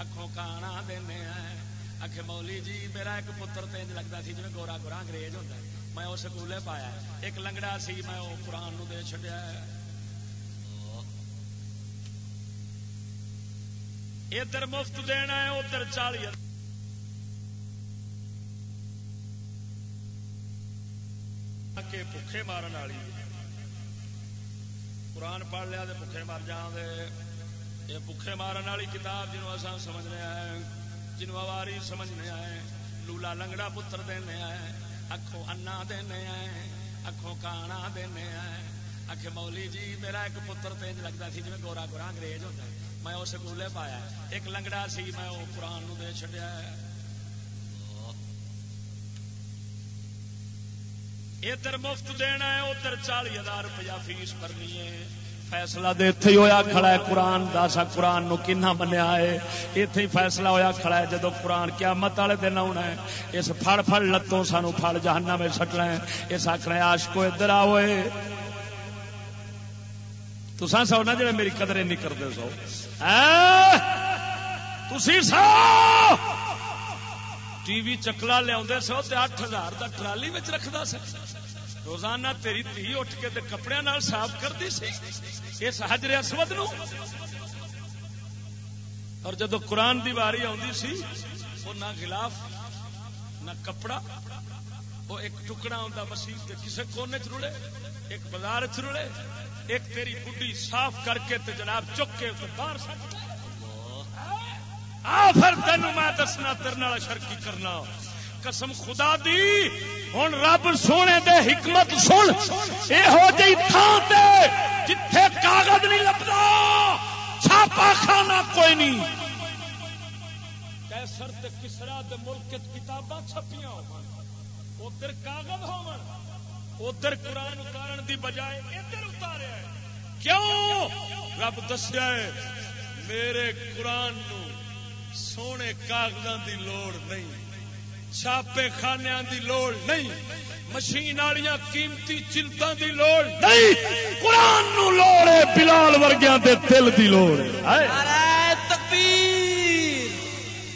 اکھوں کانا دینے آئے آخ مولی جی میرا ایک پتر تینج لگتا سی جی گورا گورا انگریز ہوتا ہے۔ میں وہ سکولے پایا ایک لنگڑا سی میں وہ قرآن نو دے چڈیا ادھر مفت دینا ہے، ادھر چالی کے بھوکے مارن والی قرآن پڑھ لیا تو بھوکے مر جان دے یہ بھوکے مارن والی کتاب جنوب اصل سمجھنے آئے جنوب اواری سمجھنے آئے لولا لنگڑا پتر دینے آئے اکھوں انا دینے آئے اکھوں کانا دینے آئے آخ مولی جی میرا ایک پتر تینج لگتا سی جی گورا گورا انگریز ہوتا ہے میں وہ سکولے پایا ایک لنگڑا سی میں وہ قرآن نو دے چڈیا ادھر مفت دینا ہے، ادھر چالی ہزار روپیہ فیس بھرنی ہے۔ فیصلہ دے ہی ہویا کھڑا ہے قرآن دسا قرآن نو کنا منیا ہے؟ اتے ہی فیصلہ ہویا کھڑا ہے جدو قرآن قیامت والے دن آنا ہے۔ اس پھڑ پھڑ لتوں سانو پھڑ جہانا میں سٹنا ہے۔ اس آخنا آش کو ادھر آؤ تو سا سو نا جڑے میری قدرے نہیں کرتے سو ہاں؟ تھی سو ٹی وی چکلا لیا سو اٹھ ہزار کا ٹرالی رکھتا سا روزانہ تیری دھی اٹھ کے کپڑے صاف کرتی سی۔ اس حجر اسود نو۔ اور جدو قرآن دی واری آتی سی وہ نہ گلاف نہ کپڑا وہ ایک ٹکڑا ہوتا مسیح کے کسی کونے چ رڑے، ایک بازار چ رڑے، ایک تیری بڈی صاف کر کے تے جناب چک کے باہر آ پھر تین میں دسنا، تیرے شرکی کرنا۔ قسم خدا دی ہوں رب سونے دے حکمت سن۔ یہو جی تھان تے جتھے کاغذ نہیں لبدا، چھاپا کھانا کوئی نہیں۔ کیسر تے کسرا دے ملک کتاباں چھپیاں ہو ادھر کاغذ ہو ادھر قرآن اتارن دی بجائے ادھر اتارے کیوں؟ رب دسیا میرے قرآن نو سونے کاغذوں دی لوڑ نہیں چھاپے خانے دی لوڑ نہیں مشین والی قیمتی چلتوں دی لوڑ نہیں۔ قرآن نو لوڑ ہے بلال ورگیا دے دل دی لوڑ نعرہ تکبیر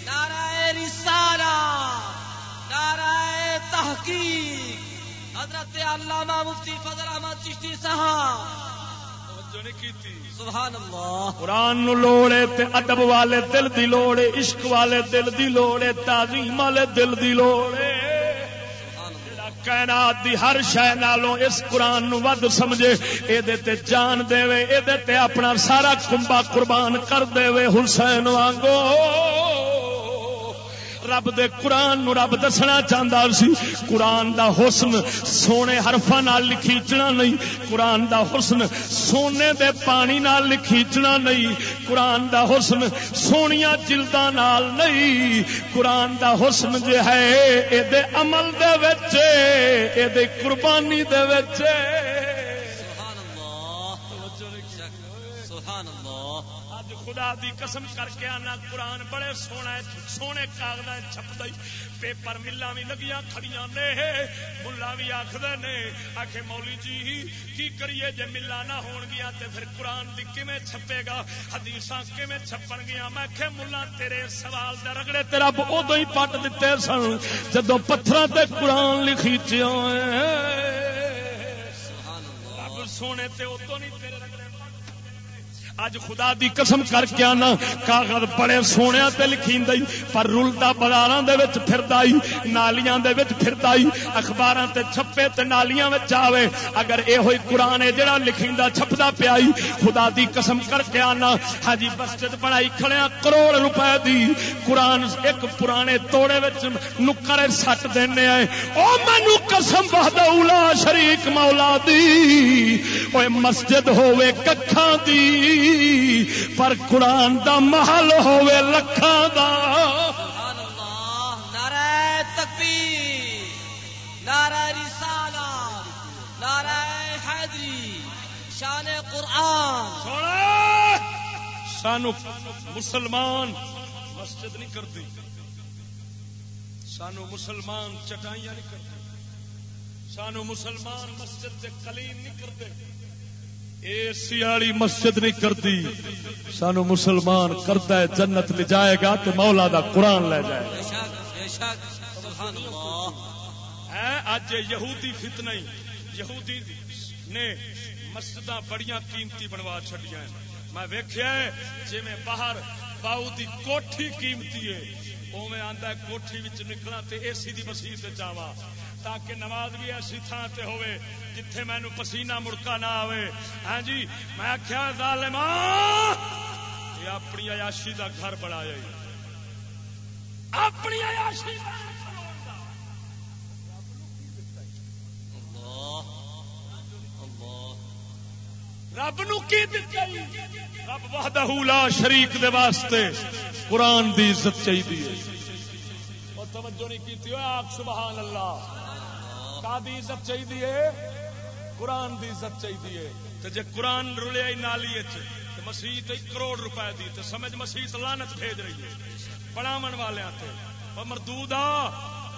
نعرہ رسالہ نعرہ تحقیق۔ حضرت علامہ مفتی فضل احمد چشتی صاحب۔ سبحان اللہ۔ قرآن نو لوڑے تے ادب والے دل دی لوڑے عشق والے دل دی لوڑے تعظیم والے دل دی لوڑے۔ کائنات دی ہر شہ نالوں اس قرآن نو ود سمجھے اے دے تے جان دے وے اے دے تے اپنا سارا کنبا قربان کر دے وے حسین وانگو۔ رب دے قرآن نو رب دسنا چاہتا سی۔ قرآن دا حسن سونے حرفا نال لکھیچنا نہیں۔ قرآن دا حسن سونے دے پانی نال لکھیچنا نہیں۔ قرآن دا حسن سونیا جلدا نال نہیں۔ قرآن دا حسن جو ہے اے دے عمل دے وچے اے دے قربانی دے وچے خدا دی قسم کر کے آنا قرآن بڑے سونا سونے کاغذ چھپ دئی پیپر ملا بھی لگیا کھڑیاں نے۔ ملا بھی آخر نے۔ آخ مولی جی کی کریے؟ جی ملا نہ ہون گیا تے پھر قرآن دی کیویں چھپے گا؟ حدیث کیویں چھپن گیا؟ میں کہ ملا تیرے سوال دے رگڑے تیرا ادو ہی پٹ دیتے سن۔ جدو پتھر تے قرآن لکھی رب سونے تے ادو نہیں تیرے رگڑے اج خدا دی قسم کر کے آنا، کاغذ بڑے سونے تے لکھی پر رلتا بازار نالیاں دے وچ پھردا اخبار تے چھپے تے نالیاں وچ آوے۔ اگر اے ہوئی قرآن ہے جڑا لکھیندا چھپدا پیا خدا دی قسم کر کے آنا۔ ہاں جی مسجد بنائی کھڑیا ہاں، کروڑ روپے دی۔ قرآن ایک پرانے توڑے وچ نکر سٹ دینے آئے۔ او مینو قسم، وحدہ اولا شریک مولا دی۔ اوے مسجد ہوے ککھاں دی۔ پر قرآن دا محل ہوے لکھان دا۔ نعرہ تکبیر نعرہ رسالہ نعرہ حیدری شان قرآن۔ سانو مسلمان مسجد نہیں کرتی سانو مسلمان چٹائیاں نہیں کرتے سانو مسلمان مسجد سے کلیم نہیں کرتے والی مسجد نہیں کرتی سانو مسلمان کرتا ہے جنت لے جائے گا تو مولا دا قرآن لے جائے اج یہودی فتنہ یہودی نے مسجد بڑی قیمتی بنوا چڈیا میں ویخیا جی میں باہر باؤ دی کوٹھی قیمتی ہے۔ اوے کوٹھی نکلا تے اے سی دی مسیح تاکہ نماز بھی ایسی تھان سے ہوئے جتھے مینو پسینہ مڑکا نہ آئے ہاں جی میں کیا ظالما اپنی عیاشی دا گھر بنایا اپنی عیاشی رب نو کی رب وحدہ لا شریک دے واسطے۔ قرآن دی عزت چاہیے۔ توجہ نہیں کی آپ سبحان اللہ۔ کا دی عزت چاہیے؟ قرآن دی عزت چاہیے۔ تو جے قرآن رلیا نالی مسیح کروڑ روپے دی تو سمجھ مسیح لانت بھیج رہی ہے۔ پڑھاو والے مردود آ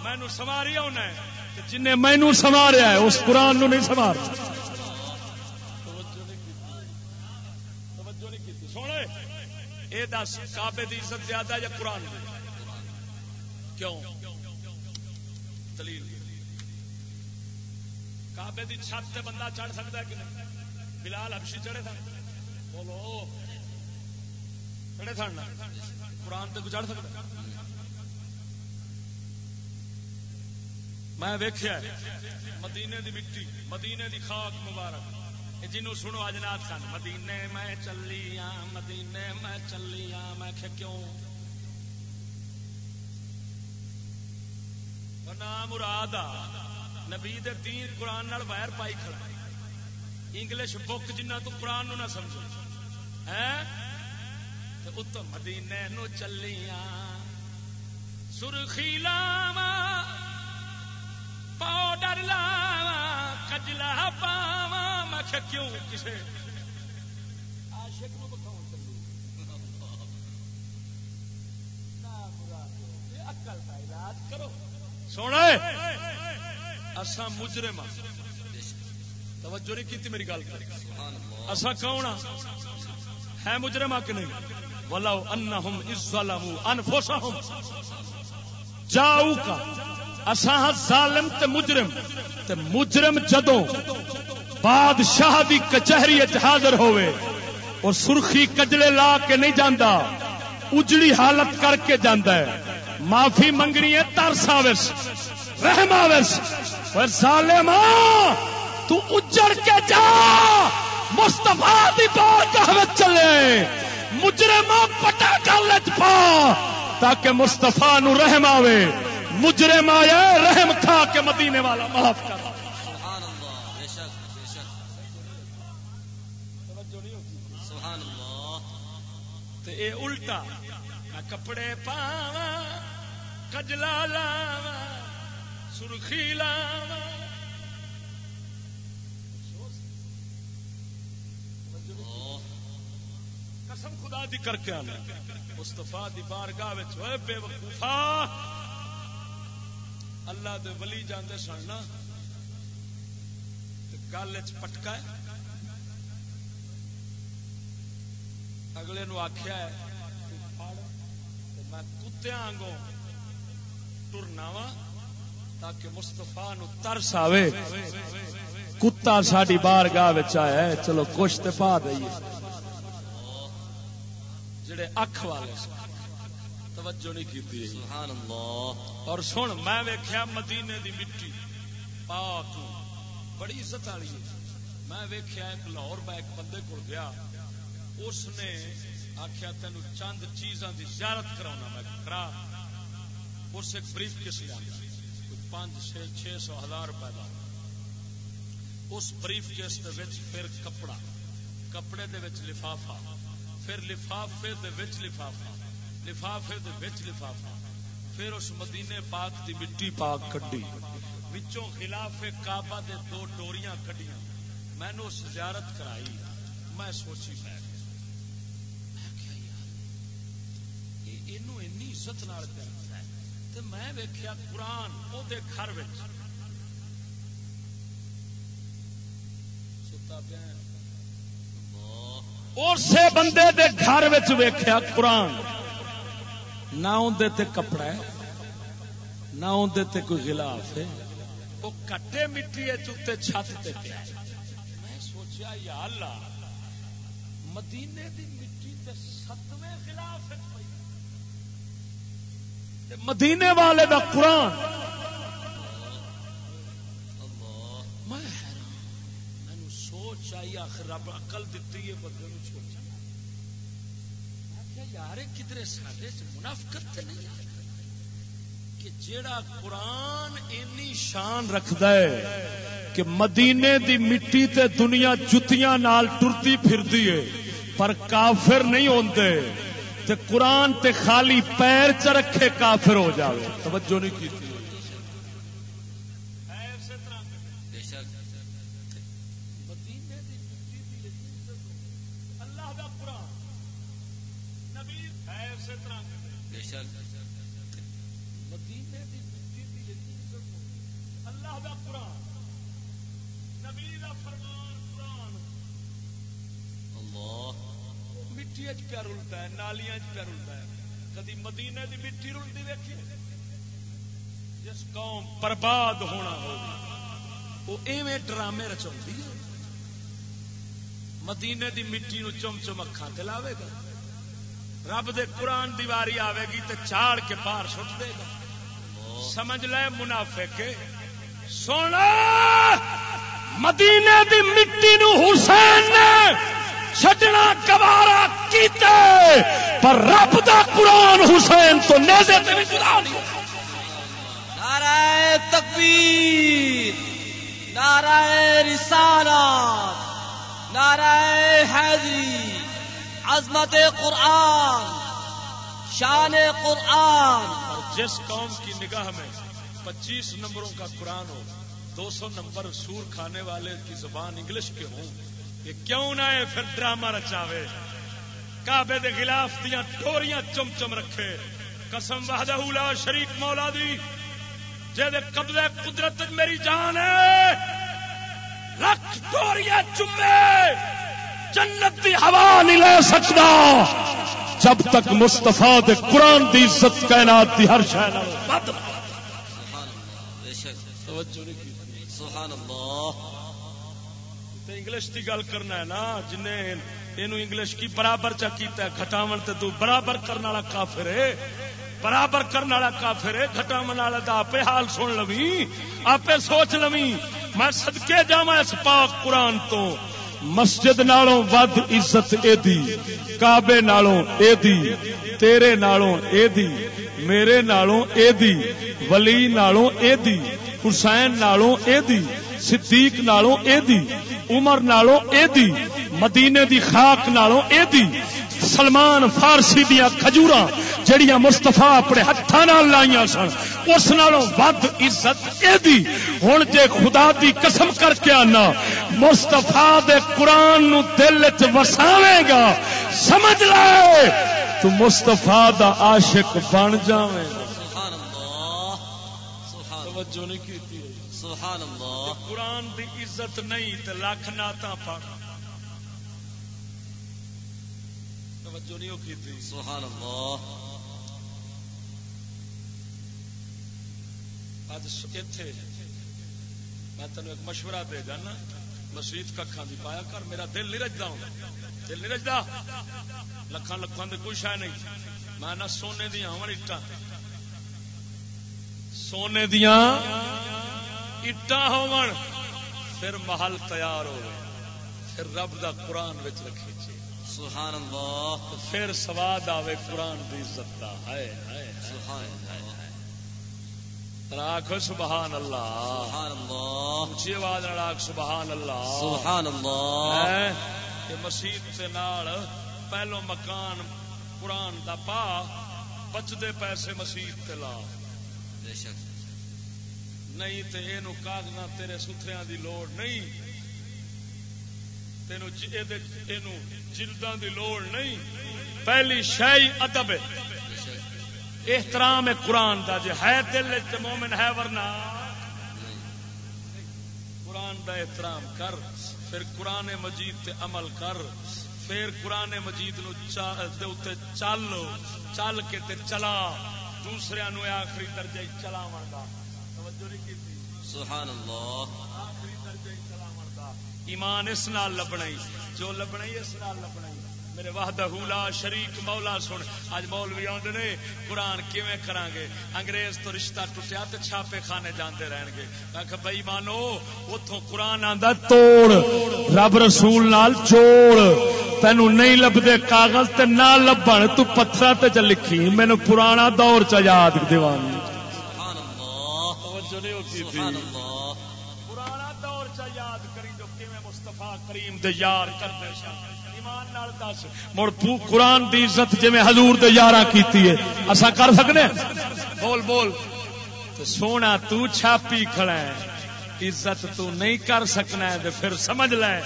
مینو سواری ہونا ہے۔ جن مینو سواریا ہے، اس قرآن نو نہیں سوار سونے یہ دس کابے کی عزت زیادہ یا قرآن کیوں؟ دلیل۔ کابے دی چھت سے بندہ چڑھ سکتا ہے کہ نہیں؟ بلال ہبشی چڑھے تھا بولو۔ چڑھے تھا قرآن تے چڑھ سکتا میں ویخیا مدینے دی مٹی، مدینے دی خاک مبارک۔ جنوں سنو اجنات خان مدینے میں چلی ہاں مدینے میں چلی ہاں میں کیوں؟ نام مراد نبی دے دین قرآن نال وائر پائی کھڑا انگلش بک جنہ تو قرآن نو نہ سمجھو۔ ہے اتو مدینے نو چلیاں سرخی لاوا پاؤڈر لاوا کجلا پاوا میں کیوں کسے؟ عاشق نو بکھاؤ چلو اکل کا علاج کرو سونا اسا مجرم ہاں۔ توجہ نہیں کی میری گل۔ اسا کون ہاں؟ ہے مجرم ہاں کہ نہیں؟ ولو انہم ظلموا انفسہم جاؤ کا اسا ظالم تے مجرم۔ تے مجرم جدوں بادشاہ دی کچہری حاضر ہوئے۔ اور سرخی کجلے لا کے نہیں جانا اجڑی حالت کر کے جانا ہے۔ معافی منگنی ہے ترساوس رحماوس سالے تو اجڑ کے جا۔ مستفا دی بار چلے۔ مجرے ماں پٹا گل پا۔ تاکہ مستفا نو رحم آوے۔ مجرم آیا رحم کھا کے مدینے والا معاف کر سبحان اللہ بے شک بے شک سبحان اللہ تے اے الٹا میں کپڑے پاوا کجلا لاوا سرخی لاوا قسم خدا دی کر کے آنا۔ مستفا دی بارگاہ ہوئے بے وقوفا اللہ دے ولی جاندے سن نا۔ تے گل وچ پٹکا ہے۔ اگلے نو آخیا تو میں کتیا آنگوں ٹرنا وا تاکہ مستفا نو ترس آوے کتا ساڈی بارگاہ وچ آیا ہے چلو کچھ تے پا دئیے جڑے اکھ والے توجہ نہیں کیتی سبحان اللہ اور سن میں ویکھیا مدینے دی مٹی پاک بڑی عزت والی میں ویکھیا ایک لاہور میں ایک بندے کو گیا اس نے آخیا تین چند چیزاں دی زیارت کراؤنا، میں کرا۔ اس ایک بریف کس لیا پانچ، چھ چھ سو ہزار روپے کا اس بریف کیس پھر کپڑا، کپڑے دے وچ لفافہ، پھر لفافے دے وچ لفافہ، لفافے دے وچ لفافہ۔ پھر اس مدینے پاک دی مٹی پاک کڈی۔ وچوں خلاف کعبہ دے دو ڈوریاں کڈیاں۔ میں نے اس زیارت کرائی۔ میں سوچی پہ گیا میں کیا یار یہ اینو انی عزت نال کرتا ہے تے میں ویکھیا قرآن او دے گھر وچ ستا پیا اسے بندے دے گھر وچ ویکھیا قرآن نہ اندر تے کپڑا ہے نہ تے کوئی غلاف ہے وہ کٹے مٹی ہے چوتے چھت تے پیا میں سوچیا یا اللہ مدینے دی مٹی تے ستویں غلاف پئی۔ مدینے والے دا قرآن۔ میں حیران سوچ آئی، آخر رب عقل دیتی ہے، بندے سوچا۔ یار کدھر سارے منافقت نہیں ہے۔ کہ جیڑا قرآن اینی شان رکھدا ہے کہ مدینے دی مٹی تے دنیا جتیاں نال ٹرتی پھردی ہے، پر کافر نہیں ہوندے۔ تے قرآن تے خالی پیر چ رکھے کافر ہو جاوے۔ توجہ نہیں کی بے شک مدینے دی مٹی دی عزت اللہ دا قرآن نبی خیر سے طرح بے شک مدینے دی مٹی دی عزت اللہ دا قرآن نبی دا فرمان قرآن اللہ مٹی اچ پیا رلتا ہے نالیاں اچ پیا رلتا ہے کدی مدینے دی مٹی رلتی دیکھی جس قوم برباد ہونا ہوگی وہ ایویں ڈرامے رچاؤں مدینے دی مٹی نو چم چم اکھاں تے لاوے گا۔ رب دے قرآن دیواری آوے گی تے چاڑ کے پار سٹ دے گا۔ سمجھ لے منافق سونا! مدینے دی مٹی نو حسین نے چھڈنا گوارا کیتے، پر رب دا قرآن حسین تو نیزے تے بھی نہیں ہوتا۔ نعرہ تکبیر۔ نعرہ رسالات نعرہ حیدری عظمت قرآن، شان قرآن۔ اور جس قوم کی نگاہ میں پچیس نمبروں کا قرآن ہو، دو سو نمبر سور کھانے والے کی زبان انگلش کے ہوں، یہ کیوں نہ ہے پھر ڈرامہ رچاوے؟ کعبے دے خلاف دیا ٹوریاں چم چم رکھے۔ قسم وحدہ لا شریک مولا دی جے دے قبضے قدرت میری جان ہے۔ لکھ ٹوریاں چمے جنت دی ہوا نہیں لے سکتا۔ جب تک مستفا دے قرآن دی عزت کائنات دی ہر تے انگلش دی گل کرنا ہے نا جن اینو انگلش کی برابر چا کیتا ہے گھٹاون تے تو برابر کرن والا کافر ہے۔ برابر کرن والا کافر ہے گھٹاون والا دا اپے حال سن لوی اپے سوچ لوی، میں صدکے جاواں اس پاک قرآن تو۔ مسجد نالوں ود عزت اے دی، کعبے نالوں اے دی، تیرے نالوں اے دی، میرے نالوں اے دی، ولی نالوں اے دی، حسین نالوں اے دی، صدیق نالوں اے دی، عمر نالوں اے دی، مدینے دی خاک نالوں اے دی۔ سلمان فارسی دیا کھجور جہیا مستفا اپنے ہاتھوں لائیا سن اس نالوں ود عزت یہ ہوں جے خدا دی قسم کر کے آنا مستفا دے قرآن نو دل چ وساوے گا۔ سمجھ لے تو مستفا دا عاشق بن جائے قرآن دی عزت نہیں تے لاکھ ناتا پڑھ۔ توجہ نہیں کی سبحان اللہ میں تینوں ایک مشورہ دے گا نا۔ مسیت ککھان دی پایا کر میرا دل نہیں رجدا ہوں دل نہیں رجدا۔ لکھان لکھان دی کوئی شے نہیں۔ میں نہ سونے دیا ہون اٹا سونے دیا اٹا ہون۔ پھر محل تیار ہو پھر رب دا قرآن وچ رکھی سبحان اللہ. پھر سواد آوے قرآن دی عزت دا. ہائے ہائے راکھ سبحان اللہ. سبحان اللہ. اونچی آواز سبحان اللہ. سبحان اللہ. کہ مسجد سے نال پہلو مکان قرآن دا پا بچدے پیسے مسجد تے لا. بے شک. نہیں تے اینو کاغذاں تیرے ستھریاں دی لوڑ نہیں تینوں جی- جلداں دی لوڑ نہیں۔ پہلی شاہی ادب احترام ہے قرآن دا جی ہے دل مومن ہے ورنہ۔ قرآن دا احترام کر، پھر قرآن مجید تے عمل کر، پھر قرآن مجید نو چل چل کے تے چلا۔ دوسرے نو آخری درجے چلا توجہ نہیں کی سبحان اللہ۔ ایمان اس نال لبنا جو لبنا اس نال لبنا میرے وحدہ لا شریک مولا سن اج مولوی آدھے نے قرآن کیویں کران گے؟ انگریز تو رشتہ ٹوٹیا تو چھاپے خانے جاندے رہن گے۔ میں بھائی مانو اتوں قرآن آندا توڑ۔ رب رسول نال جوڑ۔ تینو نہیں لبدے کاغذ تے نہ لبن تو پتھر تے چ لکھی۔ مینو پرانا دور چ یاد دیوان۔ سبحان اللہ۔ توجہ نہیں ہوتی تھی۔ کریم دے یار کرتے مڑ قرآن دی عزت جی حضور دے یارا کیتی ہے۔ اسا کر سکنے؟ بول بول۔ تو سونا تو چھاپی کھڑا ہے۔ عزت تو نہیں کر سکنا ہے پھر سمجھ لے۔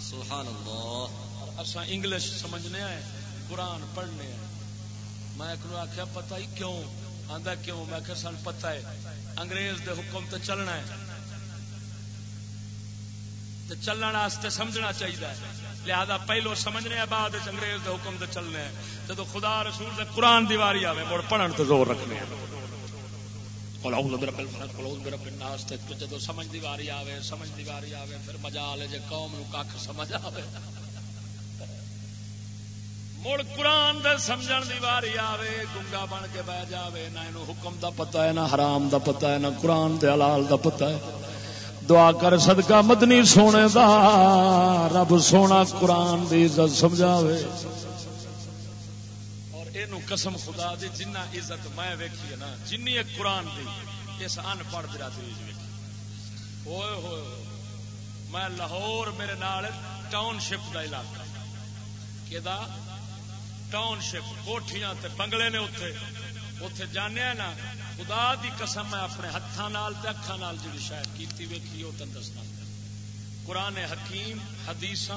سبحان اللہ۔ اسا انگلش سمجھنے آئے۔ قرآن پڑھنے میں ایک آخیا پتا ہی کیوں؟ آدھا کیوں؟ میں آخر سن پتا ہے۔ انگریز دے حکم تے چلنا ہے۔ تے چلن واسطے سمجھنا چاہیے لہذا پہلو سمجھنے بعد انگریز دے حکم تے چلنے ہیں۔ جب خدا رسول دے قرآن دیواری آئے مڑ پڑھن تے زور رکھنے ہیں۔ جدو سمجھ دیواری آئے سمجھ دیواری آئے پھر مجا لے جے قوم نو کھ سمجھ آئے مڑ قرآن دے سمجھن دی واری آوے، گنگا بن کے بہ جاوے، نہ اینو حکم دا پتہ ہے، نہ حرام دا پتہ ہے، نہ قرآن دے حلال دا پتہ ہے۔ دعا کر صدقہ مدنی سونے دا، رب سونا قرآن دی عزت سمجھاوے۔ اور اینو قسم خدا دی، جنہ عزت میں ویکھی ہے نا، جنی ایک قرآن دی، اس ان پڑھ برادری ویکھی۔ ہوئے ہوئے۔ میں لاہور میرے نال ٹاؤن شپ دا علاقہ۔ کہ ٹاؤن شپ کوٹیاں تے بنگلے نے اتے اتے جانے نا خدا دی قسم میں اپنے ہاتھوں نال جی شاید کیتی ویکھی وہ تین دستا قرآن حکیم حدیث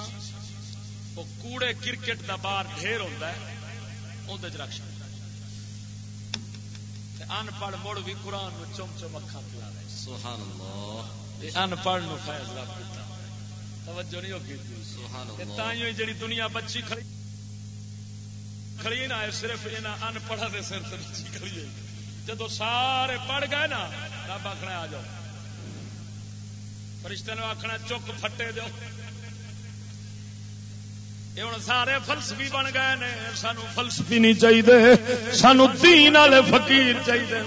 وہ کوڑے کرکٹ دا بار ڈھیر ہوتا ہے اندر رکھ ان پڑھ مڑ بھی قرآن چم چم اکھا پلا رہے سبحان اللہ ان پڑھ نو فیض رب دیتا توجہ نہیں ہوگی سبحان اللہ جڑی دنیا بچی کھڑی کھڑی نہ صرف یہاں ان پڑھا دے سر سے کھڑی جب سارے پڑھ گئے نا رب آخنا آ جاؤ۔ فرشتے نے آخنا چک پھٹے دو۔ ہوں سارے فلسفی بن گئے نے سانو فلسفی نہیں چاہیے سانو دین والے فقیر چاہیے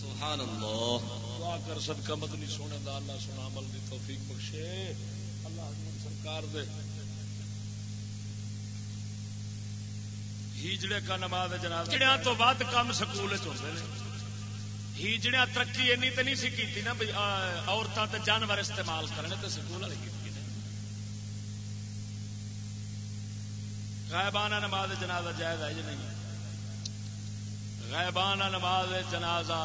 سبحان اللہ۔ دعا کر صدقہ مدنی سونے دا اللہ سنا عمل دی توفیق بخشے۔ اللہ سرکار دے۔ ہیجڑے کا نماز جناب۔ جڑیاں تو بعد کم سکول ہوتے ہیں ہیجڑیاں ترقی اینی تے نہیں سی کیتی نا بھئی عورتاں تے جانور استعمال کرنے تے سکول والے کیتی غائبانہ نماز جنازہ جائز ہے یا نہیں؟ غائبانہ نماز جنازہ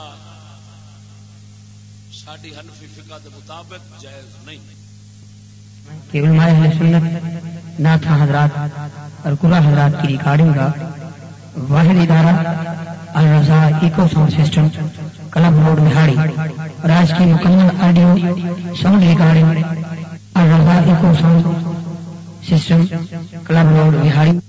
ساری حنفی فقہ کے مطابق جائز نہیں۔ کہ علماء اہل سنت ناتھا حضرات۔ اور قرآ حضرات کی ریکارڈنگ کا واحد ادارہ Alraza echo sound system, club road بہاڑی، اور آج کی مکمل audio sound recording Alraza echo sound system, club road بہاڑی۔